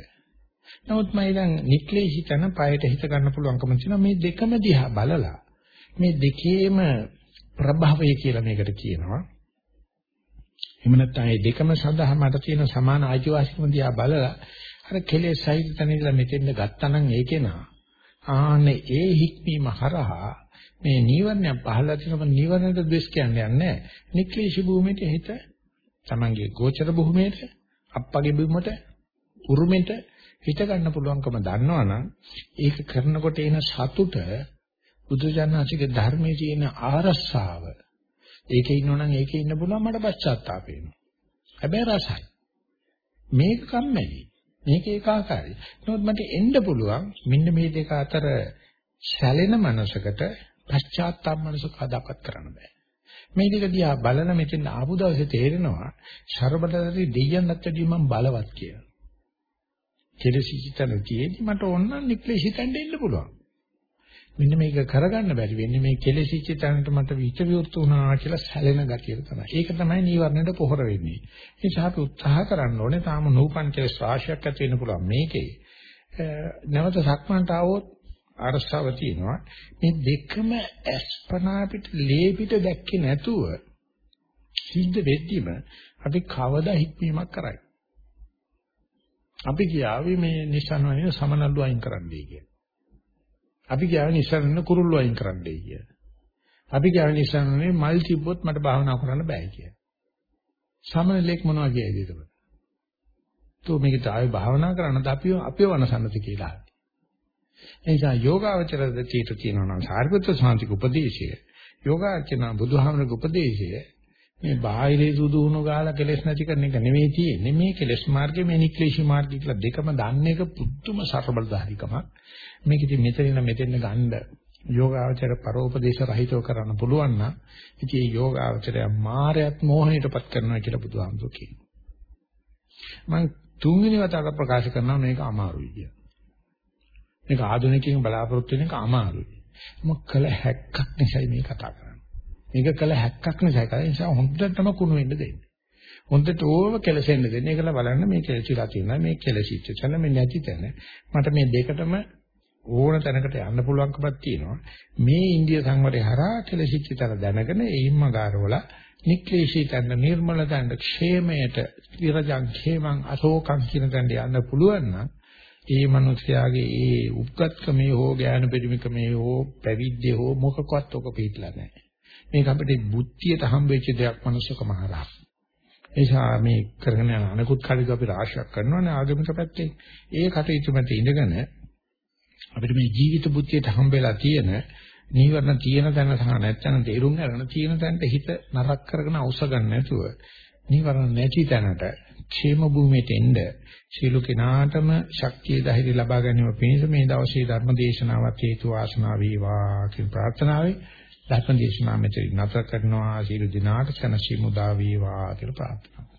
නමුත් මම දැන් නික්ලේශී තන පයට හිත ගන්න පුළුවන්කම තියෙනවා මේ දෙකම දිහා බලලා මේ දෙකේම ප්‍රභවය කියලා මේකට කියනවා. එහෙම නැත්නම් මේ දෙකම සඳහා මට තියෙන සමාන ආජීවාසිකම දිහා බලලා අර කෙලෙස් සහිත තැන ඉඳලා මෙතෙන්ද ගත්තනම් ඒකේ නා ආනේ ඒ හික්මීම හරහා මේ නීවරණය පහළලා තියෙනම නීවරණයට ද්වේෂ කියන්නේ නැහැ. නික්ලේශී භූමියට හිත තමන්ගේ ගෝචර භූමියට අප්පගේ බිමට උරුමෙට හිත ගන්න පුළුවන්කම දන්නවනම් ඒක කරනකොට එන සතුට බුදුජානනාංශිකේ ධර්මයේ තියෙන ආරස්සාව. ඒකේ ඉන්නවනම් ඒකේ ඉන්න පුළුවන් මට පශ්චාත්තාප වෙනවා. හැබැයි රසයි. මේක කම්මැලි. මේක ඒකාකාරයි නමුත් මට එන්න පුළුවන් මෙන්න මේ දෙක අතර සැලෙන මනසකට පශ්චාත්තාප මනසක හදාපත් කරන්න බෑ. මේ දෙක දිහා බලන මෙතෙන් ආපු දවසේ තේරෙනවා ශරබලතරි දෙයයන්වත් වැඩිය මම බලවත් කියලා. කෙලසිතන තියෙදි මට ඕන නම් නික්ලේශිතෙන්ද ඉන්න පුළුවන්. මෙන්න මේක කරගන්න බැරි වෙන්නේ මේ කෙලෙසිච්ච තැනට මට විච විවෘත වුණා කියලා සැලෙන ගතිය තමයි. ඒක තමයි නීවරණයට පොහොර වෙන්නේ. ඒ නිසා අපි උත්සාහ කරන්න ඕනේ තාම නූපන් කෙලස් රාශියක් ඇති වෙන්න පුළුවන් මේකේ. නැවත සක්මන්ට આવොත් අරස්සාව තියෙනවා. මේ දෙකම අස්පනා පිට ලේ පිට දැක්කේ නැතුව සිද්ධ වෙද්දිම අපි කවදා හික්මීමක් කරයි. අපි කියාවේ මේ නිසන වලින් සමනල්ලු අයින් කරන්නයි කියලා. අපි කියන්නේ ඉස්සරන්න කුරුල්ලෝ අයින් කරන්නයි කිය. අපි කියන්නේ ඉස්සරන්නේ මල් තිබ්බොත් මට භාවනා කරන්න බෑ කිය. සමනලෙක් මොනවා කියයිද ඒක? તો මේකට ආයෙ භාවනා කරන්නද අපි අපිව වනසන්නද කියලා. ඒ නිසා යෝගාවචර දෙතියට තියෙනවා නම් සාරිපුත්‍ර සාන්තික උපදේශය. යෝගාචන බුදුහාමරගේ උපදේශය මේ බාහිරේ සුදුහුණු ගාලා කෙලස් නැති කරන එක නෙවෙයි තියෙන්නේ. මේ කෙලස් මාර්ගය මේ නික්ලේශී මාර්ගය කියලා දෙකම දන්න එක පුදුම සර්බලධාරිකමක්. මේක ඉතින් මෙතනින් මෙතෙන් ගන්න යෝගාචර පරෝපදේශ රහිතව කරන්න පුළුවන් නම් ඉතින් මේ යෝගාචරය මායයත් මෝහණයටපත් කරනවා කියලා බුදුහාමුදුරු කියනවා. මම තුන්වෙනි වතාවට ප්‍රකාශ කරනවා මේක අමාරුයි කියලා. මේක ආධුනිකයන් බලාපොරොත්තු වෙන එක අමාරුයි. මොක කළ හැක්කක් නිසායි මේ කතා කරන්නේ. මේක කළ හැක්කක් නිසායි කරන්නේ. ඒ නිසා හොඳටම කුණු වෙන්න දෙන්න. හොඳට ඕව කෙලසෙන්න දෙන්න. ඒකල බලන්න මේ කෙලසිලා තියෙනවා. මේ කෙලසිච්ච තැන මේ නැති තැන. මට මේ දෙකටම ඕන තැනකට යන්න පුළුවන්කමක් තියෙනවා. මේ ඉන්දිය සංවරය හරහා කෙලසිච්ච තැන දැනගෙන එයින්ම ගාරවලා නික්ලේශී තැන්න නිර්මල තැන්න ക്ഷേමයට විරජං ക്ഷേමං අශෝකං කියන තැනට යන්න පුළුවන් නම් ඒ මිනිස්යාගේ ඒ උත්කත්කමේ හෝ ඥාන පරිමිකමේ හෝ පැවිද්දේ හෝ මොකකවත් ඔක පිටලා නැහැ. මේක අපිට බුද්ධියට හම්බෙච්ච දෙයක් මනුස්සකම හරහා. එනිසා මේ කරගෙන යන අනිකුත් කටයුතු අපි රාශියක් කරනවානේ ආගමික පැත්තේ. ඒ කටයුතු මත ඉඳගෙන අපිට මේ ජීවිත බුද්ධියට හම්බෙලා තියෙන නීවරණ තියෙන තැන සහ නැත්නම් තේරුම් ගන්න තියෙන තැනට හිත නරක කරගෙන අවශ්‍ය ගන්න නැතුව නීවරණ නැති තැනට ക്ഷേම භූමියට එන්න සීල කෙනාටම ශක්තිය ධෛර්ය ලබා ගැනීම පිණිස මේ දවසේ ධර්ම දේශනාවත් හේතු වාසනා වේවා කියන ප්‍රාර්ථනාවයි. ධර්ම දේශනාව මෙතන නතර කරනවා. සීල දිනාට සනසි මුදා වේවා කියලා ප්‍රාර්ථනා